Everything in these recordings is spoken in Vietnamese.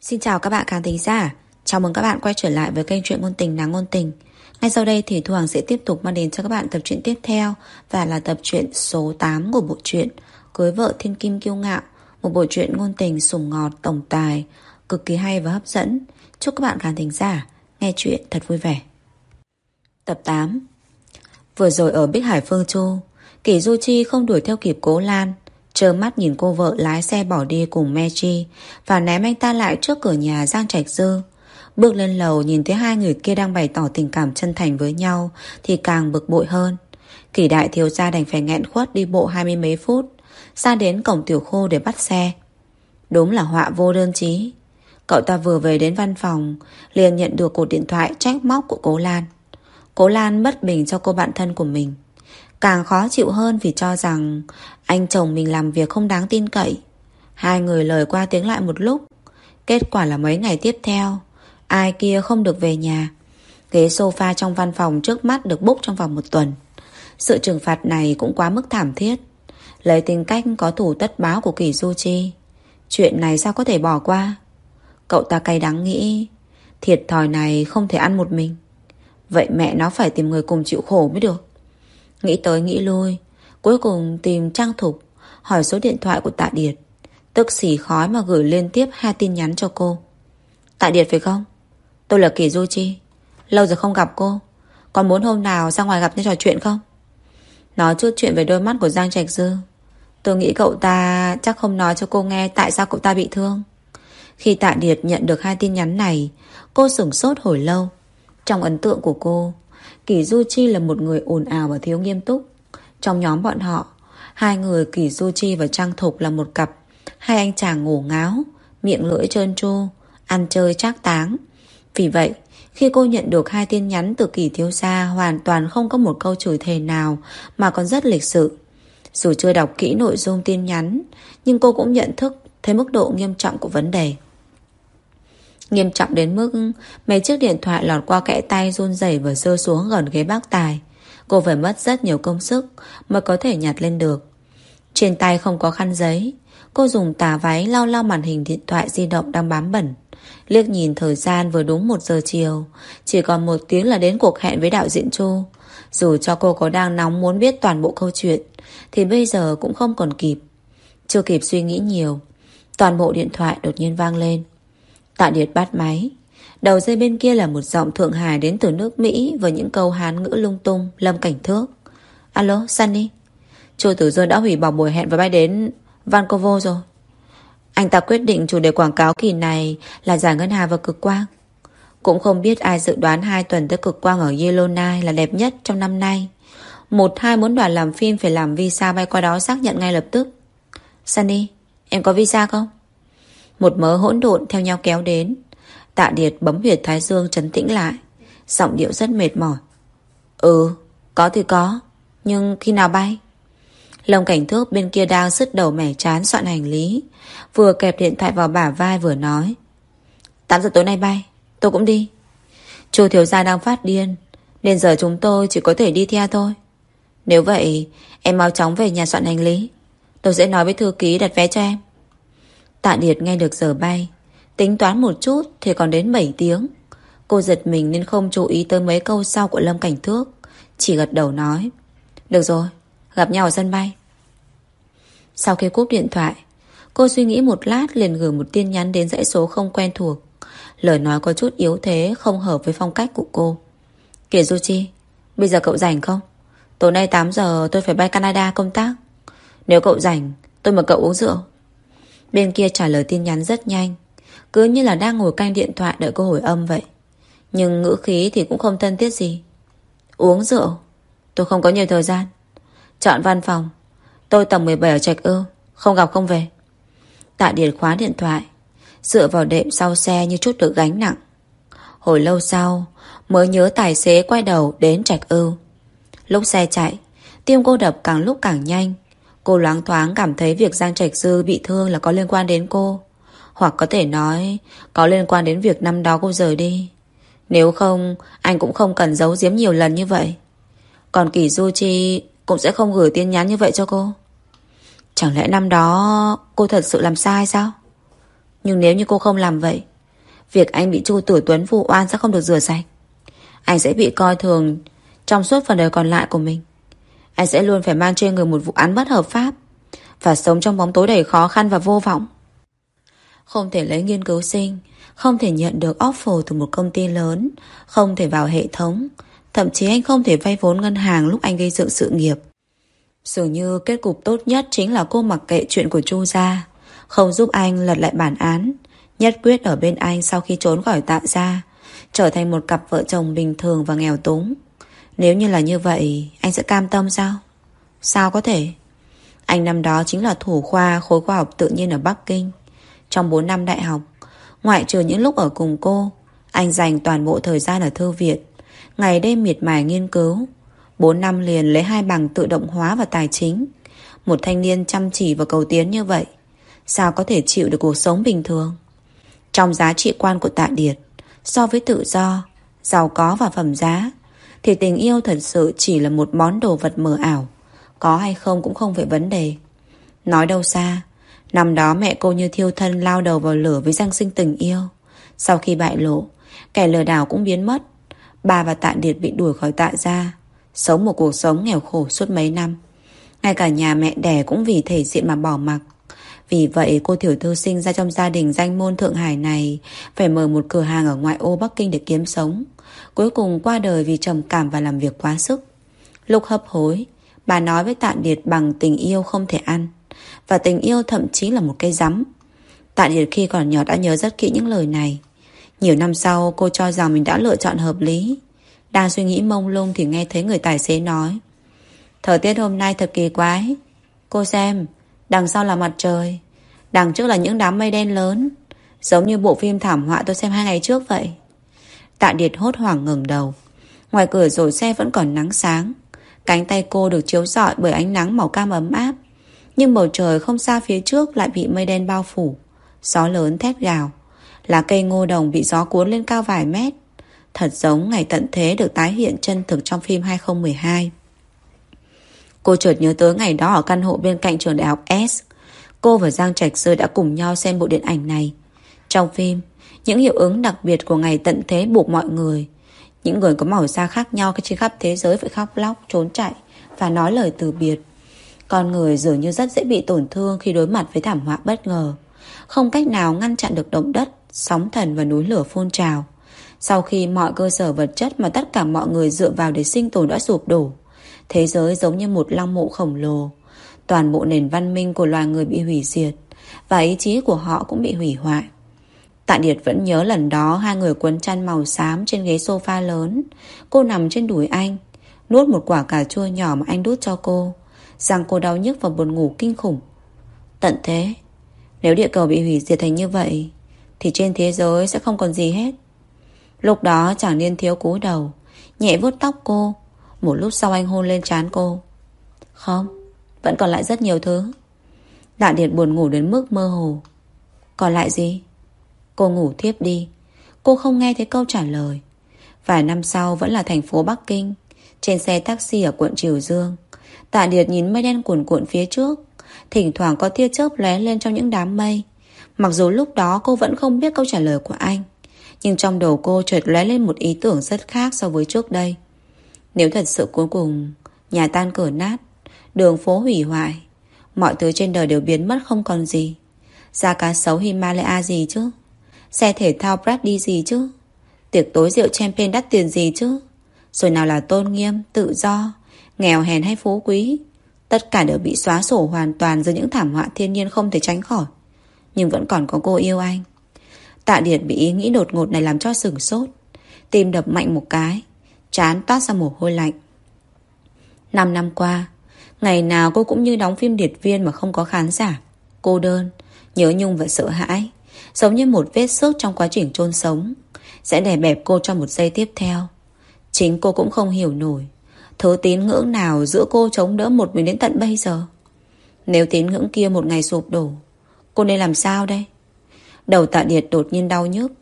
Xin chào các bạn khán thính giả. Chào mừng các bạn quay trở lại với kênh truyện ngôn tình Nắng ngôn tình. Ngay sau đây thì Thu Hoàng sẽ tiếp tục mang đến cho các bạn tập truyện tiếp theo Và là tập truyện số 8 của bộ truyện Cưới vợ thiên kim kiêu ngạo, Một bộ truyện ngôn tình sủng ngọt, tổng tài, Cực kỳ hay và hấp dẫn. Chúc các bạn khán thính giả nghe chuyện thật vui vẻ. Tập 8 Vừa rồi ở Bích Hải Phương Châu Kỷ Du Chi không đuổi theo kịp Cố Lan Trơ mắt nhìn cô vợ lái xe bỏ đi cùng Mechi Và ném anh ta lại trước cửa nhà Giang Trạch Dư. Bước lên lầu, nhìn thấy hai người kia đang bày tỏ tình cảm chân thành với nhau Thì càng bực bội hơn. Kỷ đại thiếu gia đành phải nghẹn khuất đi bộ hai mươi mấy phút, Ra đến cổng tiểu khô để bắt xe. Đúng là họa vô đơn chí. Cậu ta vừa về đến văn phòng, liền nhận được cuộc điện thoại trách móc của cố Lan. Cố Lan bất bình cho cô bạn thân của mình. Càng khó chịu hơn vì cho rằng anh chồng mình làm việc không đáng tin cậy. Hai người lời qua tiếng lại một lúc. Kết quả là mấy ngày tiếp theo, ai kia không được về nhà. Ghế sofa trong văn phòng trước mắt được búc trong vòng một tuần. Sự trừng phạt này cũng quá mức thảm thiết. Lấy tính cách có thủ tất báo của Kỳ Du Chi. Chuyện này sao có thể bỏ qua? Cậu ta cay đắng nghĩ thiệt thòi này không thể ăn một mình. Vậy mẹ nó phải tìm người cùng chịu khổ mới được. Nghĩ tới nghĩ lui Cuối cùng tìm Trang Thục Hỏi số điện thoại của Tạ Điệt. Tức xỉ khói mà gửi liên tiếp hai tin nhắn cho cô. Tạ Điệt phải không? Tôi là Kỳ Du Chi. Lâu rồi không gặp cô. Còn muốn hôm nào ra ngoài gặp để trò chuyện không? Nói chút chuyện về đôi mắt của Giang Trạch Dư. Tôi nghĩ cậu ta chắc không nói cho cô nghe tại sao cậu ta bị thương. Khi Tạ Điệt nhận được hai tin nhắn này, cô sửng sốt hồi lâu. Trong ấn tượng của cô, Kỳ Du Chi là một người ồn ào và thiếu nghiêm túc. Trong nhóm bọn họ, hai người Kỳ Du Chi và Trang Thục là một cặp. Hai anh chàng ngủ ngáo, miệng lưỡi trơn tru, ăn chơi trác táng. Vì vậy, khi cô nhận được hai tin nhắn từ Kỳ Thiếu Sa hoàn toàn không có một câu chửi thề nào mà còn rất lịch sự. Dù chưa đọc kỹ nội dung tin nhắn, nhưng cô cũng nhận thức thấy mức độ nghiêm trọng của vấn đề. Nghiêm trọng đến mức mấy chiếc điện thoại lọt qua kẽ tay run rẩy và rơi xuống gần ghế bác tài. Cô phải mất rất nhiều công sức mới có thể nhặt lên được. Trên tay không có khăn giấy. Cô dùng tà váy lau lau màn hình điện thoại di động đang bám bẩn. Liếc nhìn thời gian vừa đúng 1 giờ chiều. Chỉ còn một tiếng là đến cuộc hẹn với đạo diễn Chu. Dù cho cô có đang nóng muốn biết toàn bộ câu chuyện, thì bây giờ cũng không còn kịp. Chưa kịp suy nghĩ nhiều. Toàn bộ điện thoại đột nhiên vang lên. Tạ Điệt bắt máy. Đầu dây bên kia là một giọng Thượng Hải đến từ nước Mỹ với những câu Hán ngữ lung tung, lâm cảnh thước. Alo, Sunny. Chu Tử Dương đã hủy bỏ buổi hẹn và bay đến Vancouver rồi. Anh ta quyết định chủ đề quảng cáo kỳ này là giải ngân hà và cực quang. Cũng không biết ai dự đoán hai tuần tới cực quang ở Yellowknife là đẹp nhất trong năm nay. Một hai muốn đoàn làm phim phải làm visa bay qua đó xác nhận ngay lập tức. Sunny, em có visa không? Một mớ hỗn độn theo nhau kéo đến. Tạ Điệt bấm huyệt Thái Dương trấn tĩnh lại. Giọng điệu rất mệt mỏi. Ừ có thì có, Nhưng khi nào bay? Lông cảnh thước bên kia đang sứt đầu mẻ chán soạn hành lý. Vừa kẹp điện thoại vào bả vai vừa nói. 8 giờ tối nay bay, Tôi cũng đi. Chu thiếu gia đang phát điên, Nên giờ chúng tôi chỉ có thể đi theo thôi. Nếu vậy, em mau chóng về nhà soạn hành lý. Tôi sẽ nói với thư ký đặt vé cho em. Tạ Điệt nghe được giờ bay Tính toán một chút thì còn đến 7 tiếng. Cô giật mình nên không chú ý tới mấy câu sau của Lâm Cảnh Thước Chỉ gật đầu nói Được rồi, gặp nhau ở sân bay. Sau khi cúp điện thoại Cô suy nghĩ một lát liền gửi một tin nhắn đến dãy số không quen thuộc. Lời nói có chút yếu thế Không hợp với phong cách của cô. Kể Du Chi Bây giờ cậu rảnh không? Tối nay 8 giờ tôi phải bay Canada công tác. Nếu cậu rảnh tôi mời cậu uống rượu. Bên kia trả lời tin nhắn rất nhanh. Cứ như là đang ngồi canh điện thoại đợi cô hồi âm vậy. Nhưng ngữ khí thì cũng không thân thiết gì. Uống rượu? Tôi không có nhiều thời gian. Chọn văn phòng. Tôi tầng 17 ở Trạch Ưu Không gặp không về. Tạ điện khóa điện thoại. Dựa vào đệm sau xe như chút được gánh nặng. Hồi lâu sau, Mới nhớ tài xế quay đầu đến Trạch Ưu Lúc xe chạy, Tim cô đập càng lúc càng nhanh. Cô loáng thoáng cảm thấy việc Giang Trạch Dư bị thương là có liên quan đến cô. Hoặc có thể nói có liên quan đến việc năm đó cô rời đi. Nếu không, anh cũng không cần giấu giếm nhiều lần như vậy. Còn Kỳ Du Chi cũng sẽ không gửi tin nhắn như vậy cho cô. Chẳng lẽ năm đó cô thật sự làm sai sao? Nhưng nếu như cô không làm vậy Việc anh bị Chu Tử Tuấn vụ oan sẽ không được rửa sạch Anh sẽ bị coi thường Trong suốt phần đời còn lại của mình anh sẽ luôn phải mang trên người một vụ án bất hợp pháp Và sống trong bóng tối đầy khó khăn và vô vọng. Không thể lấy nghiên cứu sinh, Không thể nhận được offer từ một công ty lớn, Không thể vào hệ thống. Thậm chí anh không thể vay vốn ngân hàng lúc anh gây dựng sự nghiệp. Dường như kết cục tốt nhất chính là cô mặc kệ chuyện của Chu gia, Không giúp anh lật lại bản án, Nhất quyết ở bên anh sau khi trốn khỏi tạ gia, Trở thành một cặp vợ chồng bình thường và nghèo túng. Nếu như là như vậy, Anh sẽ cam tâm sao? Sao có thể? Anh năm đó chính là thủ khoa khối khoa học tự nhiên ở Bắc Kinh. Trong 4 năm đại học, Ngoại trừ những lúc ở cùng cô, Anh dành toàn bộ thời gian ở thư viện, Ngày đêm miệt mài nghiên cứu. 4 năm liền lấy hai bằng tự động hóa và tài chính. Một thanh niên chăm chỉ và cầu tiến như vậy, Sao có thể chịu được cuộc sống bình thường? Trong giá trị quan của Tạ Điệt So với tự do, Giàu có và phẩm giá thì tình yêu thật sự chỉ là một món đồ vật mờ ảo. Có hay không cũng không phải vấn đề. Nói đâu xa, Năm đó mẹ cô như thiêu thân lao đầu vào lửa với danh sinh tình yêu. Sau khi bại lộ, Kẻ lừa đảo cũng biến mất. Bà và Tạ Điệt bị đuổi khỏi tạ gia, Sống một cuộc sống nghèo khổ suốt mấy năm. Ngay cả nhà mẹ đẻ cũng vì thể diện mà bỏ mặc. Vì vậy, cô tiểu thư sinh ra trong gia đình danh môn Thượng Hải này Phải mở một cửa hàng ở ngoại ô Bắc Kinh để kiếm sống. Cuối cùng qua đời vì trầm cảm và làm việc quá sức. Lúc hấp hối, Bà nói với Tạ Điệt bằng tình yêu không thể ăn. Và tình yêu thậm chí là một cây rắm. Tạ Điệt khi còn nhỏ đã nhớ rất kỹ những lời này. Nhiều năm sau, cô cho rằng mình đã lựa chọn hợp lý. Đang suy nghĩ mông lung thì nghe thấy người tài xế nói, Thời tiết hôm nay thật kỳ quái. Cô xem, Đằng sau là mặt trời. Đằng trước là những đám mây đen lớn. Giống như bộ phim thảm họa tôi xem hai ngày trước vậy. Tạ Điệt hốt hoảng ngừng đầu Ngoài cửa rồi xe vẫn còn nắng sáng Cánh tay cô được chiếu rọi bởi ánh nắng màu cam ấm áp Nhưng bầu trời không xa phía trước lại bị mây đen bao phủ Gió lớn thét gào Lá cây ngô đồng bị gió cuốn lên cao vài mét Thật giống ngày tận thế được tái hiện chân thực trong phim 2012. Cô chợt nhớ tới ngày đó ở căn hộ bên cạnh trường đại học S. Cô và Giang Trạch Sơ đã cùng nhau xem bộ điện ảnh này. Trong phim, những hiệu ứng đặc biệt của ngày tận thế buộc mọi người. Những người có màu da khác nhau trên khắp thế giới phải khóc lóc, trốn chạy và nói lời từ biệt. Con người dường như rất dễ bị tổn thương khi đối mặt với thảm họa bất ngờ. Không cách nào ngăn chặn được động đất, sóng thần và núi lửa phun trào. Sau khi mọi cơ sở vật chất mà tất cả mọi người dựa vào để sinh tồn đã sụp đổ, thế giới giống như một lăng mộ khổng lồ. Toàn bộ nền văn minh của loài người bị hủy diệt, và ý chí của họ cũng bị hủy hoại. Tạ Điệt vẫn nhớ lần đó hai người quấn chăn màu xám trên ghế sofa lớn. Cô nằm trên đùi anh, nuốt một quả cà chua nhỏ mà anh đút cho cô. Rằng cô đau nhức và buồn ngủ kinh khủng. Tận thế, nếu địa cầu bị hủy diệt thành như vậy, thì trên thế giới sẽ không còn gì hết. Lúc đó chẳng niên thiếu cúi đầu Nhẹ vuốt tóc cô Một lúc sau anh hôn lên trán cô Không, vẫn còn lại rất nhiều thứ Đạn Điệt buồn ngủ đến mức mơ hồ Còn lại gì? Cô ngủ thiếp đi Cô không nghe thấy câu trả lời Vài năm sau vẫn là thành phố Bắc Kinh Trên xe taxi ở quận Triều Dương Tạ Điệt nhìn mây đen cuồn cuộn phía trước Thỉnh thoảng có tia chớp lóe lên trong những đám mây Mặc dù lúc đó cô vẫn không biết câu trả lời của anh nhưng trong đầu cô chợt lóe lên một ý tưởng rất khác so với trước đây. Nếu thật sự cuối cùng nhà tan cửa nát, đường phố hủy hoại, mọi thứ trên đời đều biến mất không còn gì. Da cá sấu Himalaya gì chứ? Xe thể thao Brady gì chứ? Tiệc tối rượu champagne đắt tiền gì chứ? Rồi nào là tôn nghiêm, tự do, nghèo hèn hay phú quý? Tất cả đều bị xóa sổ hoàn toàn dưới những thảm họa thiên nhiên không thể tránh khỏi. Nhưng vẫn còn có cô yêu anh. Tạ Điệt bị ý nghĩ đột ngột này làm cho sửng sốt. Tim đập mạnh một cái. Chán toát ra mồ hôi lạnh. Năm năm qua, ngày nào cô cũng như đóng phim điệt viên mà không có khán giả. Cô đơn, nhớ nhung và sợ hãi. Giống như một vết xước trong quá trình chôn sống. Sẽ đè bẹp cô trong một giây tiếp theo. Chính cô cũng không hiểu nổi. Thứ tín ngưỡng nào giữa cô chống đỡ một mình đến tận bây giờ. Nếu tín ngưỡng kia một ngày sụp đổ, cô nên làm sao đây? Đầu tạ điệt đột nhiên đau nhức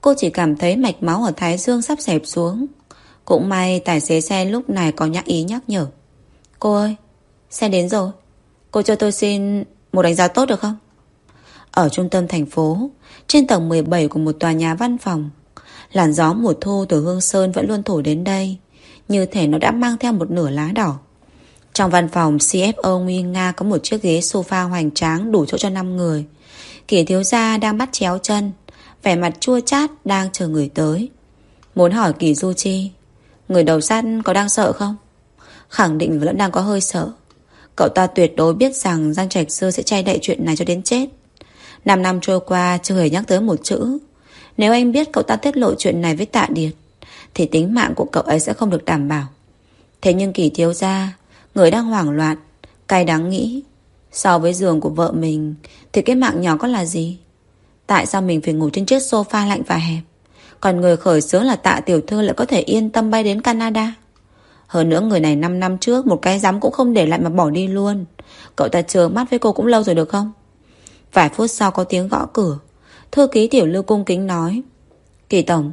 Cô chỉ cảm thấy mạch máu ở thái dương sắp xẹp xuống Cũng may tài xế xe lúc này có nhắc ý nhắc nhở Cô ơi Xe đến rồi Cô cho tôi xin một đánh giá tốt được không ở trung tâm thành phố, Trên tầng 17 của một tòa nhà văn phòng. Làn gió mùa thu từ Hương Sơn vẫn luôn thổi đến đây, Như thể nó đã mang theo một nửa lá đỏ. Trong văn phòng CFO Nguy Nga có một chiếc ghế sofa hoành tráng đủ chỗ cho 5 người. Kỷ thiếu gia đang bắt chéo chân, Vẻ mặt chua chát đang chờ người tới. Muốn hỏi Kỳ Du Chi, Người đầu sắt có đang sợ không? Khẳng định vẫn đang có hơi sợ. Cậu ta tuyệt đối biết rằng Giang Trạch Sư sẽ chay đậy chuyện này cho đến chết. 5 năm trôi qua, chưa hề nhắc tới một chữ. Nếu anh biết cậu ta tiết lộ chuyện này với tạ điệt, Thì tính mạng của cậu ấy sẽ không được đảm bảo. Thế nhưng kỳ thiếu gia, Người đang hoảng loạn, Cay đáng nghĩ, So với giường của vợ mình, Thì cái mạng nhỏ có là gì? Tại sao mình phải ngủ trên chiếc sofa lạnh và hẹp? Còn người khởi xướng là tạ tiểu thư Lại có thể yên tâm bay đến Canada. Hơn nữa, người này 5 năm trước, Một cái dám cũng không để lại mà bỏ đi luôn. Cậu ta chờ mắt với cô cũng lâu rồi được không? Vài phút sau có tiếng gõ cửa. Thư ký tiểu lưu cung kính nói, Kỳ tổng,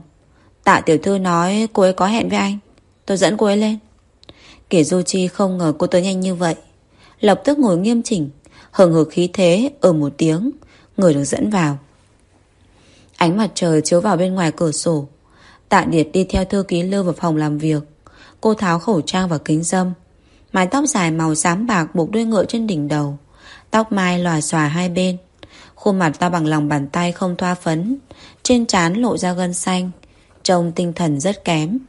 Tạ tiểu thư nói cô ấy có hẹn với anh. Tôi dẫn cô ấy lên. Kỳ Du Chi không ngờ cô tới nhanh như vậy. Lập tức ngồi nghiêm chỉnh, Hừng hực khí thế ở một tiếng, Người được dẫn vào. Ánh mặt trời chiếu vào bên ngoài cửa sổ. Tạ Điệt đi theo thư ký Lưu vào phòng làm việc. Cô tháo khẩu trang và kính dâm, Mái tóc dài màu xám bạc buộc đuôi ngựa trên đỉnh đầu, Tóc mai lòa xòa hai bên. Khuôn mặt to bằng lòng bàn tay không thoa phấn. Trên trán lộ ra gân xanh. Trông tinh thần rất kém.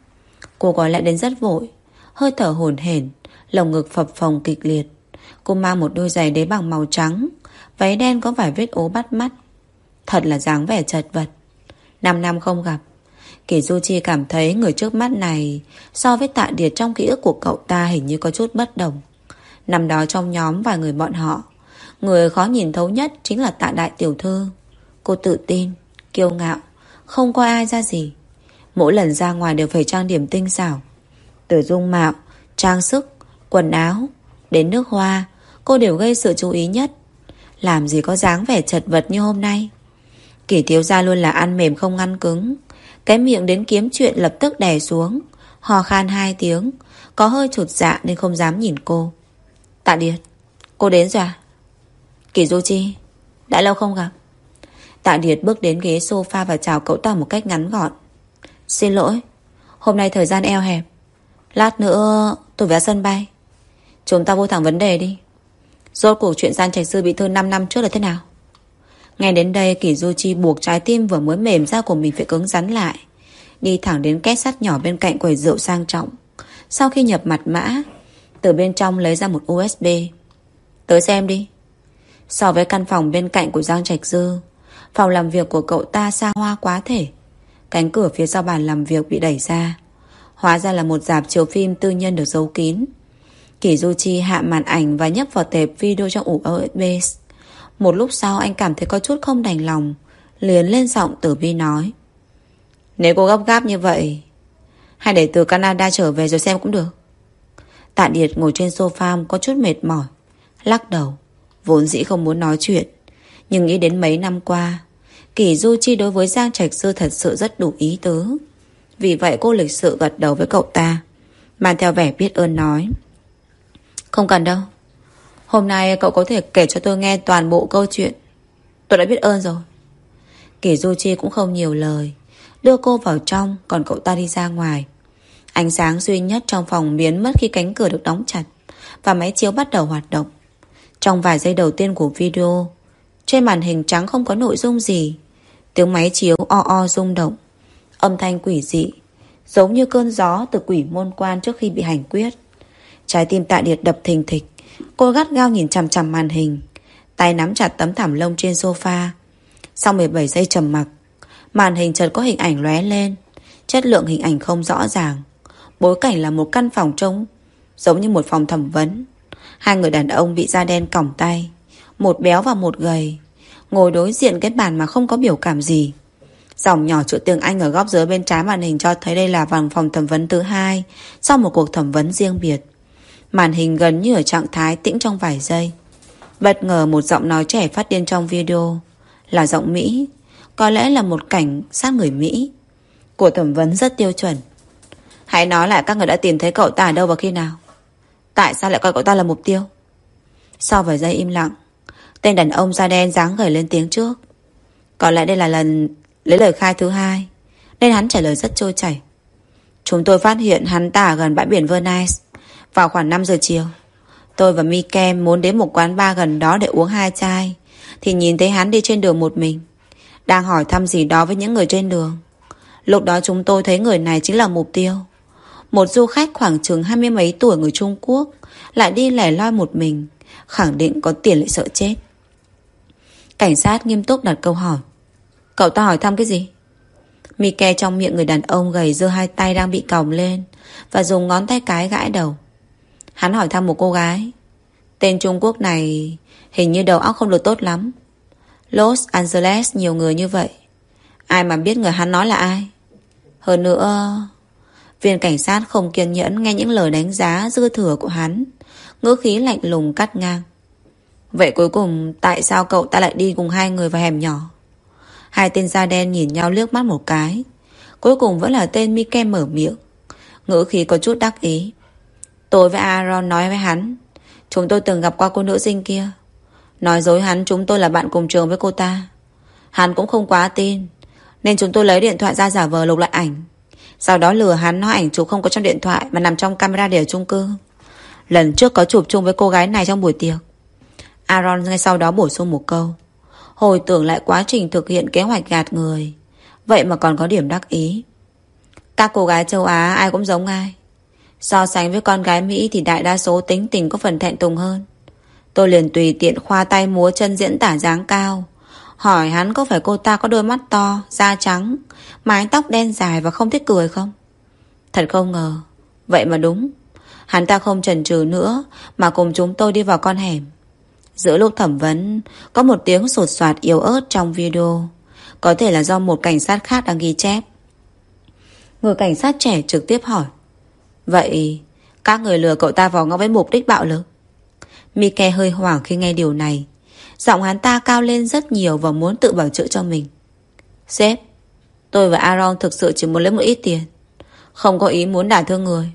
Cô gọi lại đến rất vội. Hơi thở hồn hển, Lồng ngực phập phồng kịch liệt. Cô mang một đôi giày đế bằng màu trắng. Váy đen có vài vết ố bắt mắt. Thật là dáng vẻ chật vật. 5 năm không gặp. Kỳ Du Chi cảm thấy người trước mắt này, So với tạ điệt trong ký ức của cậu ta Hình như có chút bất đồng. Năm đó trong nhóm vài người bọn họ Người khó nhìn thấu nhất Chính là tạ đại tiểu thư. Cô tự tin, kiêu ngạo Không coi ai ra gì. Mỗi lần ra ngoài đều phải trang điểm tinh xảo. Từ dung mạo, trang sức, quần áo Đến nước hoa Cô đều gây sự chú ý nhất. Làm gì có dáng vẻ chật vật như hôm nay. Kỷ thiếu gia luôn là ăn mềm không ăn cứng. Cái miệng đến kiếm chuyện lập tức đè xuống Hò khan hai tiếng Có hơi chụt dạ nên không dám nhìn cô. Tạ Điệt Cô đến rồi à? Kỳ Du Chi Đã lâu không gặp. Tạ Điệt bước đến ghế sofa và chào cậu ta một cách ngắn gọn. Xin lỗi, Hôm nay thời gian eo hẹp. Lát nữa tôi về sân bay. Chúng ta vô thẳng vấn đề đi. Rốt cuộc chuyện Gian Trạch Sư bị thương 5 năm trước là thế nào? Ngay đến đây Kỳ Du Chi buộc trái tim vừa mới mềm ra của mình phải cứng rắn lại. Đi thẳng đến két sắt nhỏ bên cạnh quầy rượu sang trọng. Sau khi nhập mặt mã, Từ bên trong lấy ra một USB Tới xem đi. So với căn phòng bên cạnh của Giang Trạch Dư. Phòng làm việc của cậu ta xa hoa quá thể. Cánh cửa phía sau bàn làm việc bị đẩy ra. Hóa ra là một dạp chiếu phim tư nhân được giấu kín. Kỷ Du Chi hạ màn ảnh và nhấp vào tệp video trong ủ USB Một lúc sau anh cảm thấy có chút không đành lòng, Liền lên giọng tử vi nói. Nếu cô gấp gáp như vậy Hay để từ Canada trở về rồi xem cũng được. Tạ Điệt ngồi trên sofa có chút mệt mỏi, Lắc đầu. Vốn dĩ không muốn nói chuyện. Nhưng nghĩ đến mấy năm qua, Kỳ Du Chi đối với Giang Trạch Sư thật sự rất đủ ý tứ. Vì vậy cô lịch sự gật đầu với cậu ta, Mang theo vẻ biết ơn nói, Không cần đâu. Hôm nay cậu có thể kể cho tôi nghe toàn bộ câu chuyện. Tôi đã biết ơn rồi. Kỳ Du Chi cũng không nhiều lời, Đưa cô vào trong, Còn cậu ta đi ra ngoài. Ánh sáng duy nhất trong phòng biến mất khi cánh cửa được đóng chặt Và máy chiếu bắt đầu hoạt động trong vài giây đầu tiên của video, Trên màn hình trắng không có nội dung gì. Tiếng máy chiếu o o rung động. Âm thanh quỷ dị, Giống như cơn gió từ quỷ môn quan trước khi bị hành quyết. Trái tim tạ điệt đập thình thịch. Cô gắt gao nhìn chằm chằm màn hình, Tay nắm chặt tấm thảm lông trên sofa. Sau 17 giây trầm mặc, Màn hình chợt có hình ảnh lóe lên. Chất lượng hình ảnh không rõ ràng. Bối cảnh là một căn phòng trống, Giống như một phòng thẩm vấn. Hai người đàn ông bị da đen còng tay, Một béo và một gầy, Ngồi đối diện cái bàn mà không có biểu cảm gì Dòng nhỏ chữ tiếng Anh ở góc dưới bên trái màn hình cho thấy đây là văn phòng thẩm vấn thứ hai sau một cuộc thẩm vấn riêng biệt. Màn hình gần như ở trạng thái tĩnh trong vài giây. Bất ngờ một giọng nói trẻ phát điên trong video là giọng Mỹ. Có lẽ là một cảnh sát người Mỹ. Của thẩm vấn rất tiêu chuẩn. Hãy nói lại các người đã tìm thấy cậu ta ở đâu và khi nào. Tại sao lại coi cậu ta là mục tiêu? Sau vài giây im lặng, Tên đàn ông da đen dáng gầy lên tiếng trước. Có lẽ đây là lần lấy lời khai thứ hai, Nên hắn trả lời rất trôi chảy. Chúng tôi phát hiện hắn ta gần bãi biển Venice Vào khoảng 5 giờ chiều. Tôi và Mikem muốn đến một quán bar gần đó để uống hai chai, Thì nhìn thấy hắn đi trên đường một mình, Đang hỏi thăm gì đó với những người trên đường. Lúc đó chúng tôi thấy người này chính là mục tiêu. Một du khách khoảng chừng hai mươi mấy tuổi người Trung Quốc Lại đi lẻ loi một mình, Khẳng định có tiền lại sợ chết. Cảnh sát nghiêm túc đặt câu hỏi. Cậu ta hỏi thăm cái gì? Mike trong miệng người đàn ông gầy giơ hai tay đang bị còng lên Và dùng ngón tay cái gãi đầu. Hắn hỏi thăm một cô gái. Tên Trung Quốc này Hình như đầu óc không được tốt lắm. Los Angeles nhiều người như vậy. Ai mà biết người hắn nói là ai? Hơn nữa Viên cảnh sát không kiên nhẫn Nghe những lời đánh giá dư thừa của hắn. Ngữ khí lạnh lùng cắt ngang. Vậy cuối cùng Tại sao cậu ta lại đi cùng hai người vào hẻm nhỏ? Hai tên da đen nhìn nhau liếc mắt một cái. Cuối cùng vẫn là tên Mike mở miệng. Ngữ khí có chút đắc ý. Tôi với Aaron nói với hắn, Chúng tôi từng gặp qua cô nữ sinh kia. Nói dối hắn chúng tôi là bạn cùng trường với cô ta. Hắn cũng không quá tin, Nên chúng tôi lấy điện thoại ra giả vờ lục lại ảnh. Sau đó lừa hắn nói ảnh chụp không có trong điện thoại Mà nằm trong camera để ở chung cư. Lần trước có chụp chung với cô gái này trong buổi tiệc. Aaron ngay sau đó bổ sung một câu. Hồi tưởng lại quá trình thực hiện kế hoạch gạt người. Vậy mà còn có điểm đắc ý. Các cô gái châu Á, ai cũng giống ai. So sánh với con gái Mỹ Thì đại đa số tính tình có phần thẹn tùng hơn. Tôi liền tùy tiện khoa tay múa chân diễn tả dáng cao. Hỏi hắn có phải cô ta có đôi mắt to, Da trắng, Mái tóc đen dài và không thích cười không? Thật không ngờ, Vậy mà đúng. Hắn ta không chần chừ nữa Mà cùng chúng tôi đi vào con hẻm. Giữa lúc thẩm vấn, Có một tiếng sột soạt yếu ớt trong video. Có thể là do một cảnh sát khác đang ghi chép. Người cảnh sát trẻ trực tiếp hỏi, Vậy Các người lừa cậu ta vào ngõ với mục đích bạo lực? Mike hơi hoảng khi nghe điều này. Giọng hắn ta cao lên rất nhiều Và muốn tự bảo chữa cho mình. Sếp, Tôi và Aaron thực sự chỉ muốn lấy một ít tiền. Không có ý muốn đả thương người.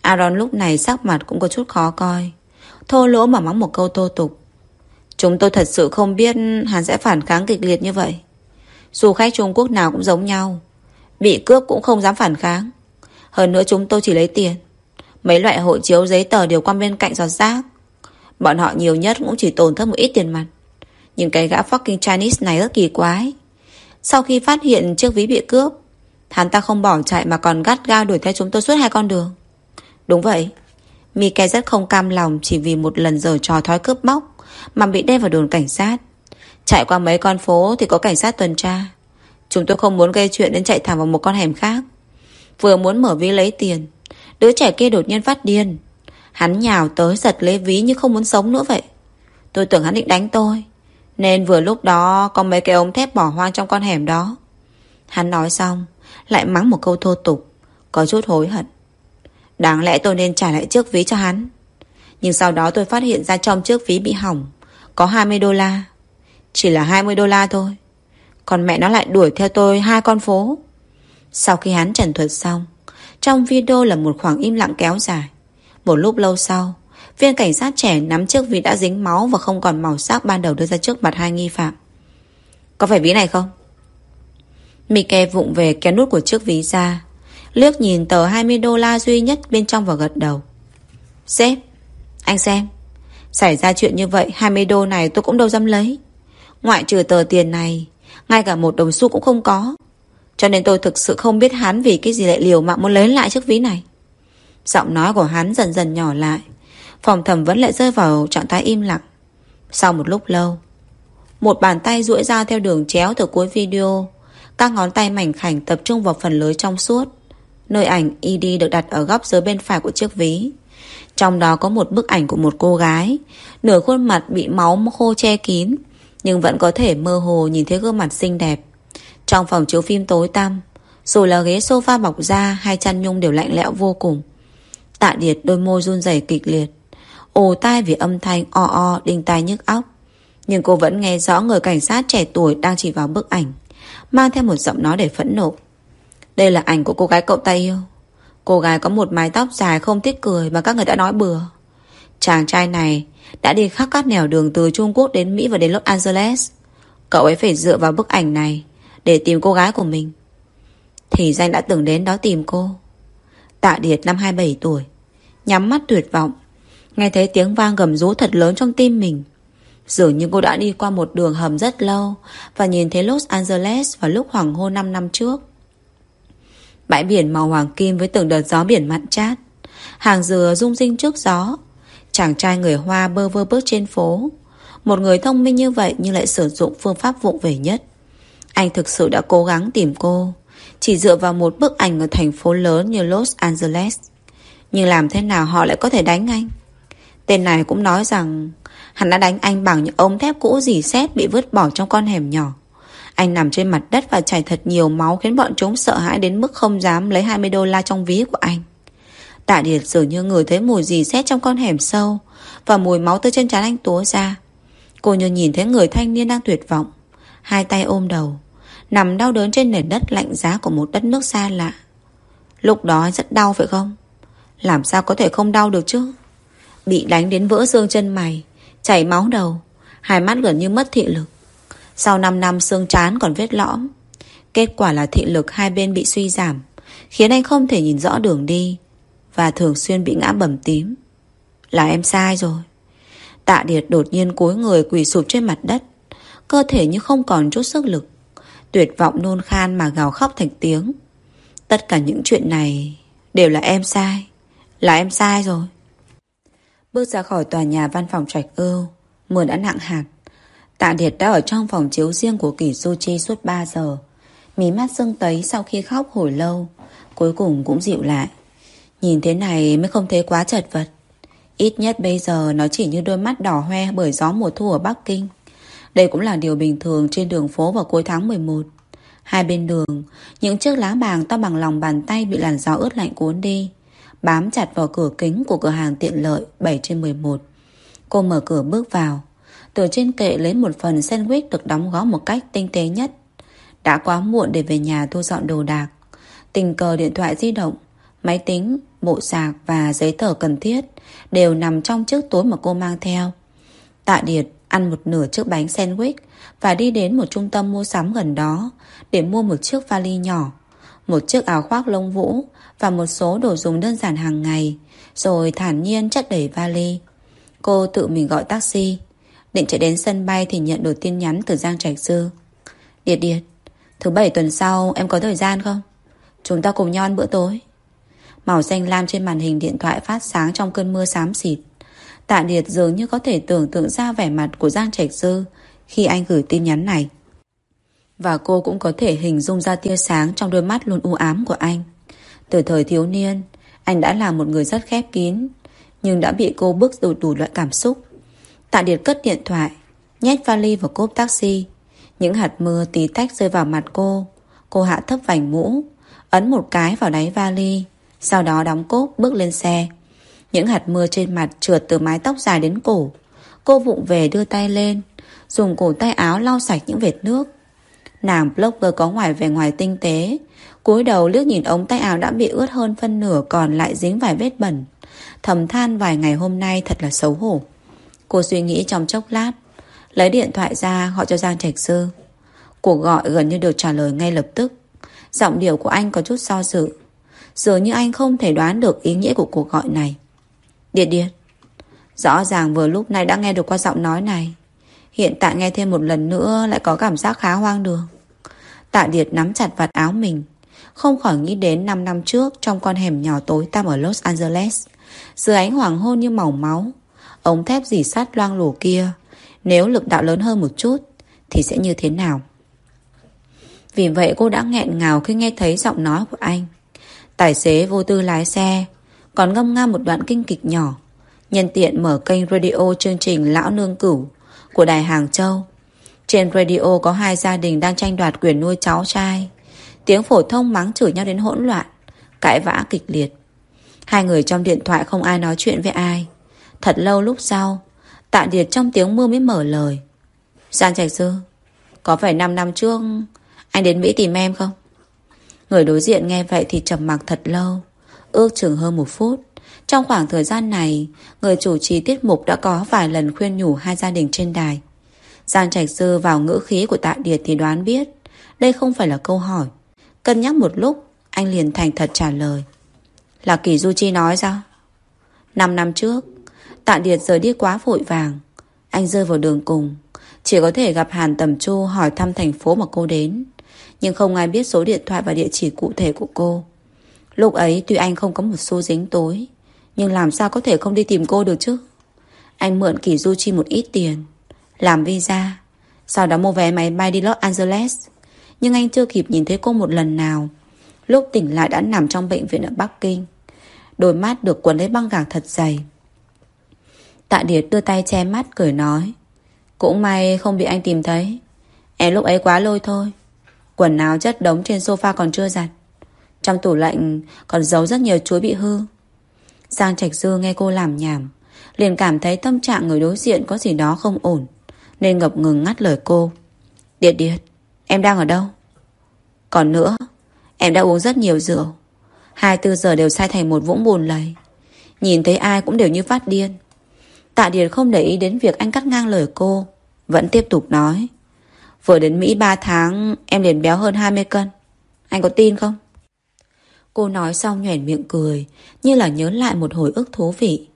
Aaron lúc này sắc mặt cũng có chút khó coi. Thô lỗ mà mắng một câu tô tục. Chúng tôi thật sự không biết Hắn sẽ phản kháng kịch liệt như vậy. Du khách Trung Quốc nào cũng giống nhau. Bị cướp cũng không dám phản kháng. Hơn nữa chúng tôi chỉ lấy tiền. Mấy loại hộ chiếu giấy tờ đều qua bên cạnh giọt rác. Bọn họ nhiều nhất cũng chỉ tổn thất một ít tiền mặt Nhưng cái gã fucking Chinese này rất kỳ quái Sau khi phát hiện chiếc ví bị cướp Hắn ta không bỏ chạy mà còn gắt gao đuổi theo chúng tôi suốt hai con đường Đúng vậy Mike rất không cam lòng chỉ vì một lần giờ trò thói cướp bóc mà bị đem vào đồn cảnh sát. Chạy qua mấy con phố thì có cảnh sát tuần tra. Chúng tôi không muốn gây chuyện đến chạy thẳng vào một con hẻm khác. Vừa muốn mở ví lấy tiền, đứa trẻ kia đột nhiên phát điên. Hắn nhào tới giật lấy ví như không muốn sống nữa vậy. Tôi tưởng hắn định đánh tôi. Nên vừa lúc đó có mấy cái ống thép bỏ hoang trong con hẻm đó. Hắn nói xong, lại mắng một câu thô tục, có chút hối hận. Đáng lẽ tôi nên trả lại chiếc ví cho hắn Nhưng sau đó tôi phát hiện ra trong chiếc ví bị hỏng Có 20 đô la Chỉ là 20 đô la thôi Còn mẹ nó lại đuổi theo tôi hai con phố Sau khi hắn trần thuật xong Trong video là một khoảng im lặng kéo dài một lúc lâu sau, Viên cảnh sát trẻ nắm chiếc ví đã dính máu Và không còn màu sắc ban đầu đưa ra trước mặt hai nghi phạm. Có phải ví này không? Mike vụng về kéo nút của chiếc ví ra, Liếc nhìn tờ 20 đô la duy nhất bên trong và gật đầu. Sếp, Anh xem, Xảy ra chuyện như vậy 20 đô này tôi cũng đâu dám lấy. Ngoại trừ tờ tiền này, Ngay cả một đồng xu cũng không có. Cho nên tôi thực sự không biết hắn Vì cái gì lại liều mạng muốn lấy lại chiếc ví này. Giọng nói của hắn dần dần nhỏ lại. Phòng thẩm vẫn lại rơi vào trạng thái im lặng. Sau một lúc lâu, Một bàn tay duỗi ra theo đường chéo từ cuối video. Các ngón tay mảnh khảnh tập trung vào phần lưới trong suốt. Nơi ảnh ID được đặt ở góc dưới bên phải của chiếc ví. Trong đó có một bức ảnh của một cô gái. Nửa khuôn mặt bị máu khô che kín, Nhưng vẫn có thể mơ hồ nhìn thấy gương mặt xinh đẹp. Trong phòng chiếu phim tối tăm, Dù là ghế sofa bọc da, Hai chăn nhung đều lạnh lẽo vô cùng. Tạ Điệt đôi môi run rẩy kịch liệt ồ tai vì âm thanh o o đinh tai nhức óc Nhưng cô vẫn nghe rõ người cảnh sát trẻ tuổi Đang chỉ vào bức ảnh Mang theo một giọng nói để phẫn nộ đây là ảnh của cô gái cậu ta yêu Cô gái có một mái tóc dài không thích cười Mà các người đã nói bừa Chàng trai này đã đi khắp các nẻo đường từ Trung Quốc đến Mỹ và đến Los Angeles. Cậu ấy phải dựa vào bức ảnh này để tìm cô gái của mình. Thì danh đã từng đến đó tìm cô. Tạ Điệt năm 27 tuổi, nhắm mắt tuyệt vọng, nghe thấy tiếng vang gầm rú thật lớn trong tim mình. Dường như cô đã đi qua một đường hầm rất lâu và nhìn thấy Los Angeles vào lúc hoàng hôn 5 năm trước. Bãi biển màu hoàng kim với từng đợt gió biển mặn chát. Hàng dừa rung rinh trước gió. Chàng trai người Hoa bơ vơ bước trên phố. Một người thông minh như vậy nhưng lại sử dụng phương pháp vụng về nhất. Anh thực sự đã cố gắng tìm cô. Chỉ dựa vào một bức ảnh ở thành phố lớn như Los Angeles. Nhưng làm thế nào họ lại có thể đánh anh? Tên này cũng nói rằng hắn đã đánh anh bằng những ống thép cũ dì xét bị vứt bỏ trong con hẻm nhỏ. Anh nằm trên mặt đất và chảy thật nhiều máu khiến bọn chúng sợ hãi đến mức không dám lấy 20 đô la trong ví của anh. Tạ Điệt dường như người thấy mùi dì xét trong con hẻm sâu và mùi máu từ trên trán anh túa ra. Cô như nhìn thấy người thanh niên đang tuyệt vọng. Hai tay ôm đầu, nằm đau đớn trên nền đất lạnh giá của một đất nước xa lạ. Lúc đó rất đau phải không? Làm sao có thể không đau được chứ? Bị đánh đến vỡ xương chân mày, chảy máu đầu, hai mắt gần như mất thị lực. Sau 5 năm xương chán còn vết lõm Kết quả là thị lực hai bên bị suy giảm Khiến anh không thể nhìn rõ đường đi Và thường xuyên bị ngã bầm tím Là em sai rồi Tạ Điệt đột nhiên cúi người quỳ sụp trên mặt đất Cơ thể như không còn chút sức lực Tuyệt vọng nôn khan mà gào khóc thành tiếng Tất cả những chuyện này Đều là em sai là em sai rồi Bước ra khỏi tòa nhà văn phòng trạch ưu Mưa đã nặng hạt Tạ Điệt đã ở trong phòng chiếu riêng của Kỷ Du Chi suốt 3 giờ. Mí mắt sưng tấy sau khi khóc hồi lâu, cuối cùng cũng dịu lại. Nhìn thế này mới không thấy quá chật vật. Ít nhất bây giờ nó chỉ như đôi mắt đỏ hoe bởi gió mùa thu ở Bắc Kinh. Đây cũng là điều bình thường trên đường phố vào cuối tháng 11. Hai bên đường, những chiếc lá bàng to bằng lòng bàn tay bị làn gió ướt lạnh cuốn đi, bám chặt vào cửa kính của cửa hàng tiện lợi 7 trên 11. Cô mở cửa bước vào. Từ trên kệ lấy một phần sandwich được đóng gói một cách tinh tế nhất. Đã quá muộn để về nhà thu dọn đồ đạc. Tình cờ điện thoại di động, máy tính, bộ sạc và giấy tờ cần thiết đều nằm trong chiếc túi mà cô mang theo. Tạ Điệt ăn một nửa chiếc bánh sandwich và đi đến một trung tâm mua sắm gần đó để mua một chiếc vali nhỏ, một chiếc áo khoác lông vũ và một số đồ dùng đơn giản hàng ngày, rồi thản nhiên chất đẩy vali. Cô tự mình gọi taxi. Định chạy đến sân bay thì nhận được tin nhắn từ Giang Trạch Sư. Điệt Điệt, thứ bảy tuần sau em có thời gian không? Chúng ta cùng nhau ăn bữa tối. Màu xanh lam trên màn hình điện thoại phát sáng trong cơn mưa xám xịt. Tạ Điệt dường như có thể tưởng tượng ra vẻ mặt của Giang Trạch Sư khi anh gửi tin nhắn này. Và cô cũng có thể hình dung ra tia sáng trong đôi mắt luôn u ám của anh. Từ thời thiếu niên, anh đã là một người rất khép kín, nhưng đã bị cô bức đủ đủ loại cảm xúc. Tạ Điệt cất điện thoại Nhét vali vào cốp taxi. Những hạt mưa tí tách rơi vào mặt cô. Cô hạ thấp vành mũ Ấn một cái vào đáy vali Sau đó đóng cốp bước lên xe. Những hạt mưa trên mặt trượt từ mái tóc dài đến cổ. Cô vụng về đưa tay lên Dùng cổ tay áo lau sạch những vệt nước. Nàng blogger có ngoài vẻ ngoài tinh tế. Cúi đầu liếc nhìn ống tay áo đã bị ướt hơn phân nửa, Còn lại dính vài vết bẩn. Thầm than vài ngày hôm nay thật là xấu hổ. Cô suy nghĩ trong chốc lát. Lấy điện thoại ra, gọi cho Giang Trạch Sư. Cuộc gọi gần như được trả lời ngay lập tức. Giọng điệu của anh có chút so dự. Dường như anh không thể đoán được ý nghĩa của cuộc gọi này. Điệt điệt Rõ ràng vừa lúc này đã nghe được qua giọng nói này. Hiện tại nghe thêm một lần nữa Lại có cảm giác khá hoang đường. Tạ Điệt nắm chặt vạt áo mình. Không khỏi nghĩ đến 5 năm trước Trong con hẻm nhỏ tối tăm ở Los Angeles. Dưới ánh hoàng hôn như màu máu, Ống thép dì sắt loang lổ kia, Nếu lực đạo lớn hơn một chút, Thì sẽ như thế nào? Vì vậy cô đã nghẹn ngào khi nghe thấy giọng nói của anh. Tài xế vô tư lái xe, Còn ngâm nga một đoạn kinh kịch nhỏ, Nhân tiện mở kênh radio chương trình Lão Nương Cửu Của Đài Hàng Châu. Trên radio có hai gia đình đang tranh đoạt quyền nuôi cháu trai. Tiếng phổ thông mắng chửi nhau đến hỗn loạn Cãi vã kịch liệt. Hai người trong điện thoại không ai nói chuyện với ai. Thật lâu lúc sau Tạ Điệt trong tiếng mưa mới mở lời. Giang Trạch Sư Có phải 5 năm trước Anh đến Mỹ tìm em không? Người đối diện nghe vậy thì trầm mặc thật lâu Ước chừng hơn một phút. Trong khoảng thời gian này, người chủ trì tiết mục đã có vài lần khuyên nhủ hai gia đình trên đài. Giang Trạch Sư vào ngữ khí của Tạ Điệt thì đoán biết đây không phải là câu hỏi. Cân nhắc một lúc, anh liền thành thật trả lời. Là Kỳ Du Chi nói ra. Năm năm trước, Tạ Điệt rời đi quá vội vàng. Anh rơi vào đường cùng. Chỉ có thể gặp Hàn Tầm Chu hỏi thăm thành phố mà cô đến. Nhưng không ai biết số điện thoại và địa chỉ cụ thể của cô. Lúc ấy tuy anh không có một xu dính tối Nhưng làm sao có thể không đi tìm cô được chứ Anh mượn Kỳ Du Chi một ít tiền làm visa. Sau đó mua vé máy bay đi Los Angeles. Nhưng anh chưa kịp nhìn thấy cô một lần nào. Lúc tỉnh lại đã nằm trong bệnh viện ở Bắc Kinh. Đôi mắt được quấn lấy băng gạc thật dày. Tạ Điệt đưa tay che mắt cười nói Cũng may không bị anh tìm thấy. Em lúc ấy quá lôi thôi. Quần áo chất đống trên sofa còn chưa giặt. Trong tủ lạnh còn giấu rất nhiều chuối bị hư. Giang Trạch Dư nghe cô làm nhảm, liền cảm thấy tâm trạng người đối diện có gì đó không ổn, nên ngập ngừng ngắt lời cô. Điệt điệt, em đang ở đâu? Còn nữa, em đã uống rất nhiều rượu. 24 giờ đều sai thành một vũng bùn lầy. Nhìn thấy ai cũng đều như phát điên. Tạ Điệt không để ý đến việc anh cắt ngang lời cô, vẫn tiếp tục nói. Vừa đến Mỹ 3 tháng, em liền béo hơn 20 cân. Anh có tin không? Cô nói xong nhoẻn miệng cười, như là nhớ lại một hồi ức thú vị.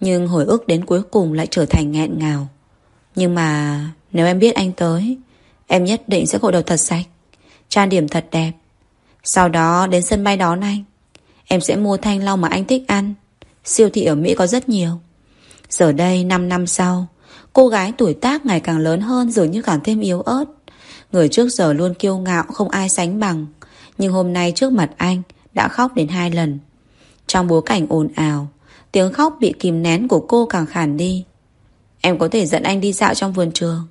Nhưng hồi ức đến cuối cùng lại trở thành nghẹn ngào. Nhưng mà nếu em biết anh tới, em nhất định sẽ gội đầu thật sạch, trang điểm thật đẹp. Sau đó đến sân bay đón anh. Em sẽ mua thanh long mà anh thích ăn. Siêu thị ở Mỹ có rất nhiều. Giờ đây 5 năm sau, cô gái tuổi tác ngày càng lớn hơn dường như càng thêm yếu ớt. Người trước giờ luôn kiêu ngạo không ai sánh bằng. Nhưng hôm nay trước mặt anh, đã khóc đến hai lần. Trong bối cảnh ồn ào, tiếng khóc bị kìm nén của cô càng khản đi. Em có thể dẫn anh đi dạo trong vườn trường.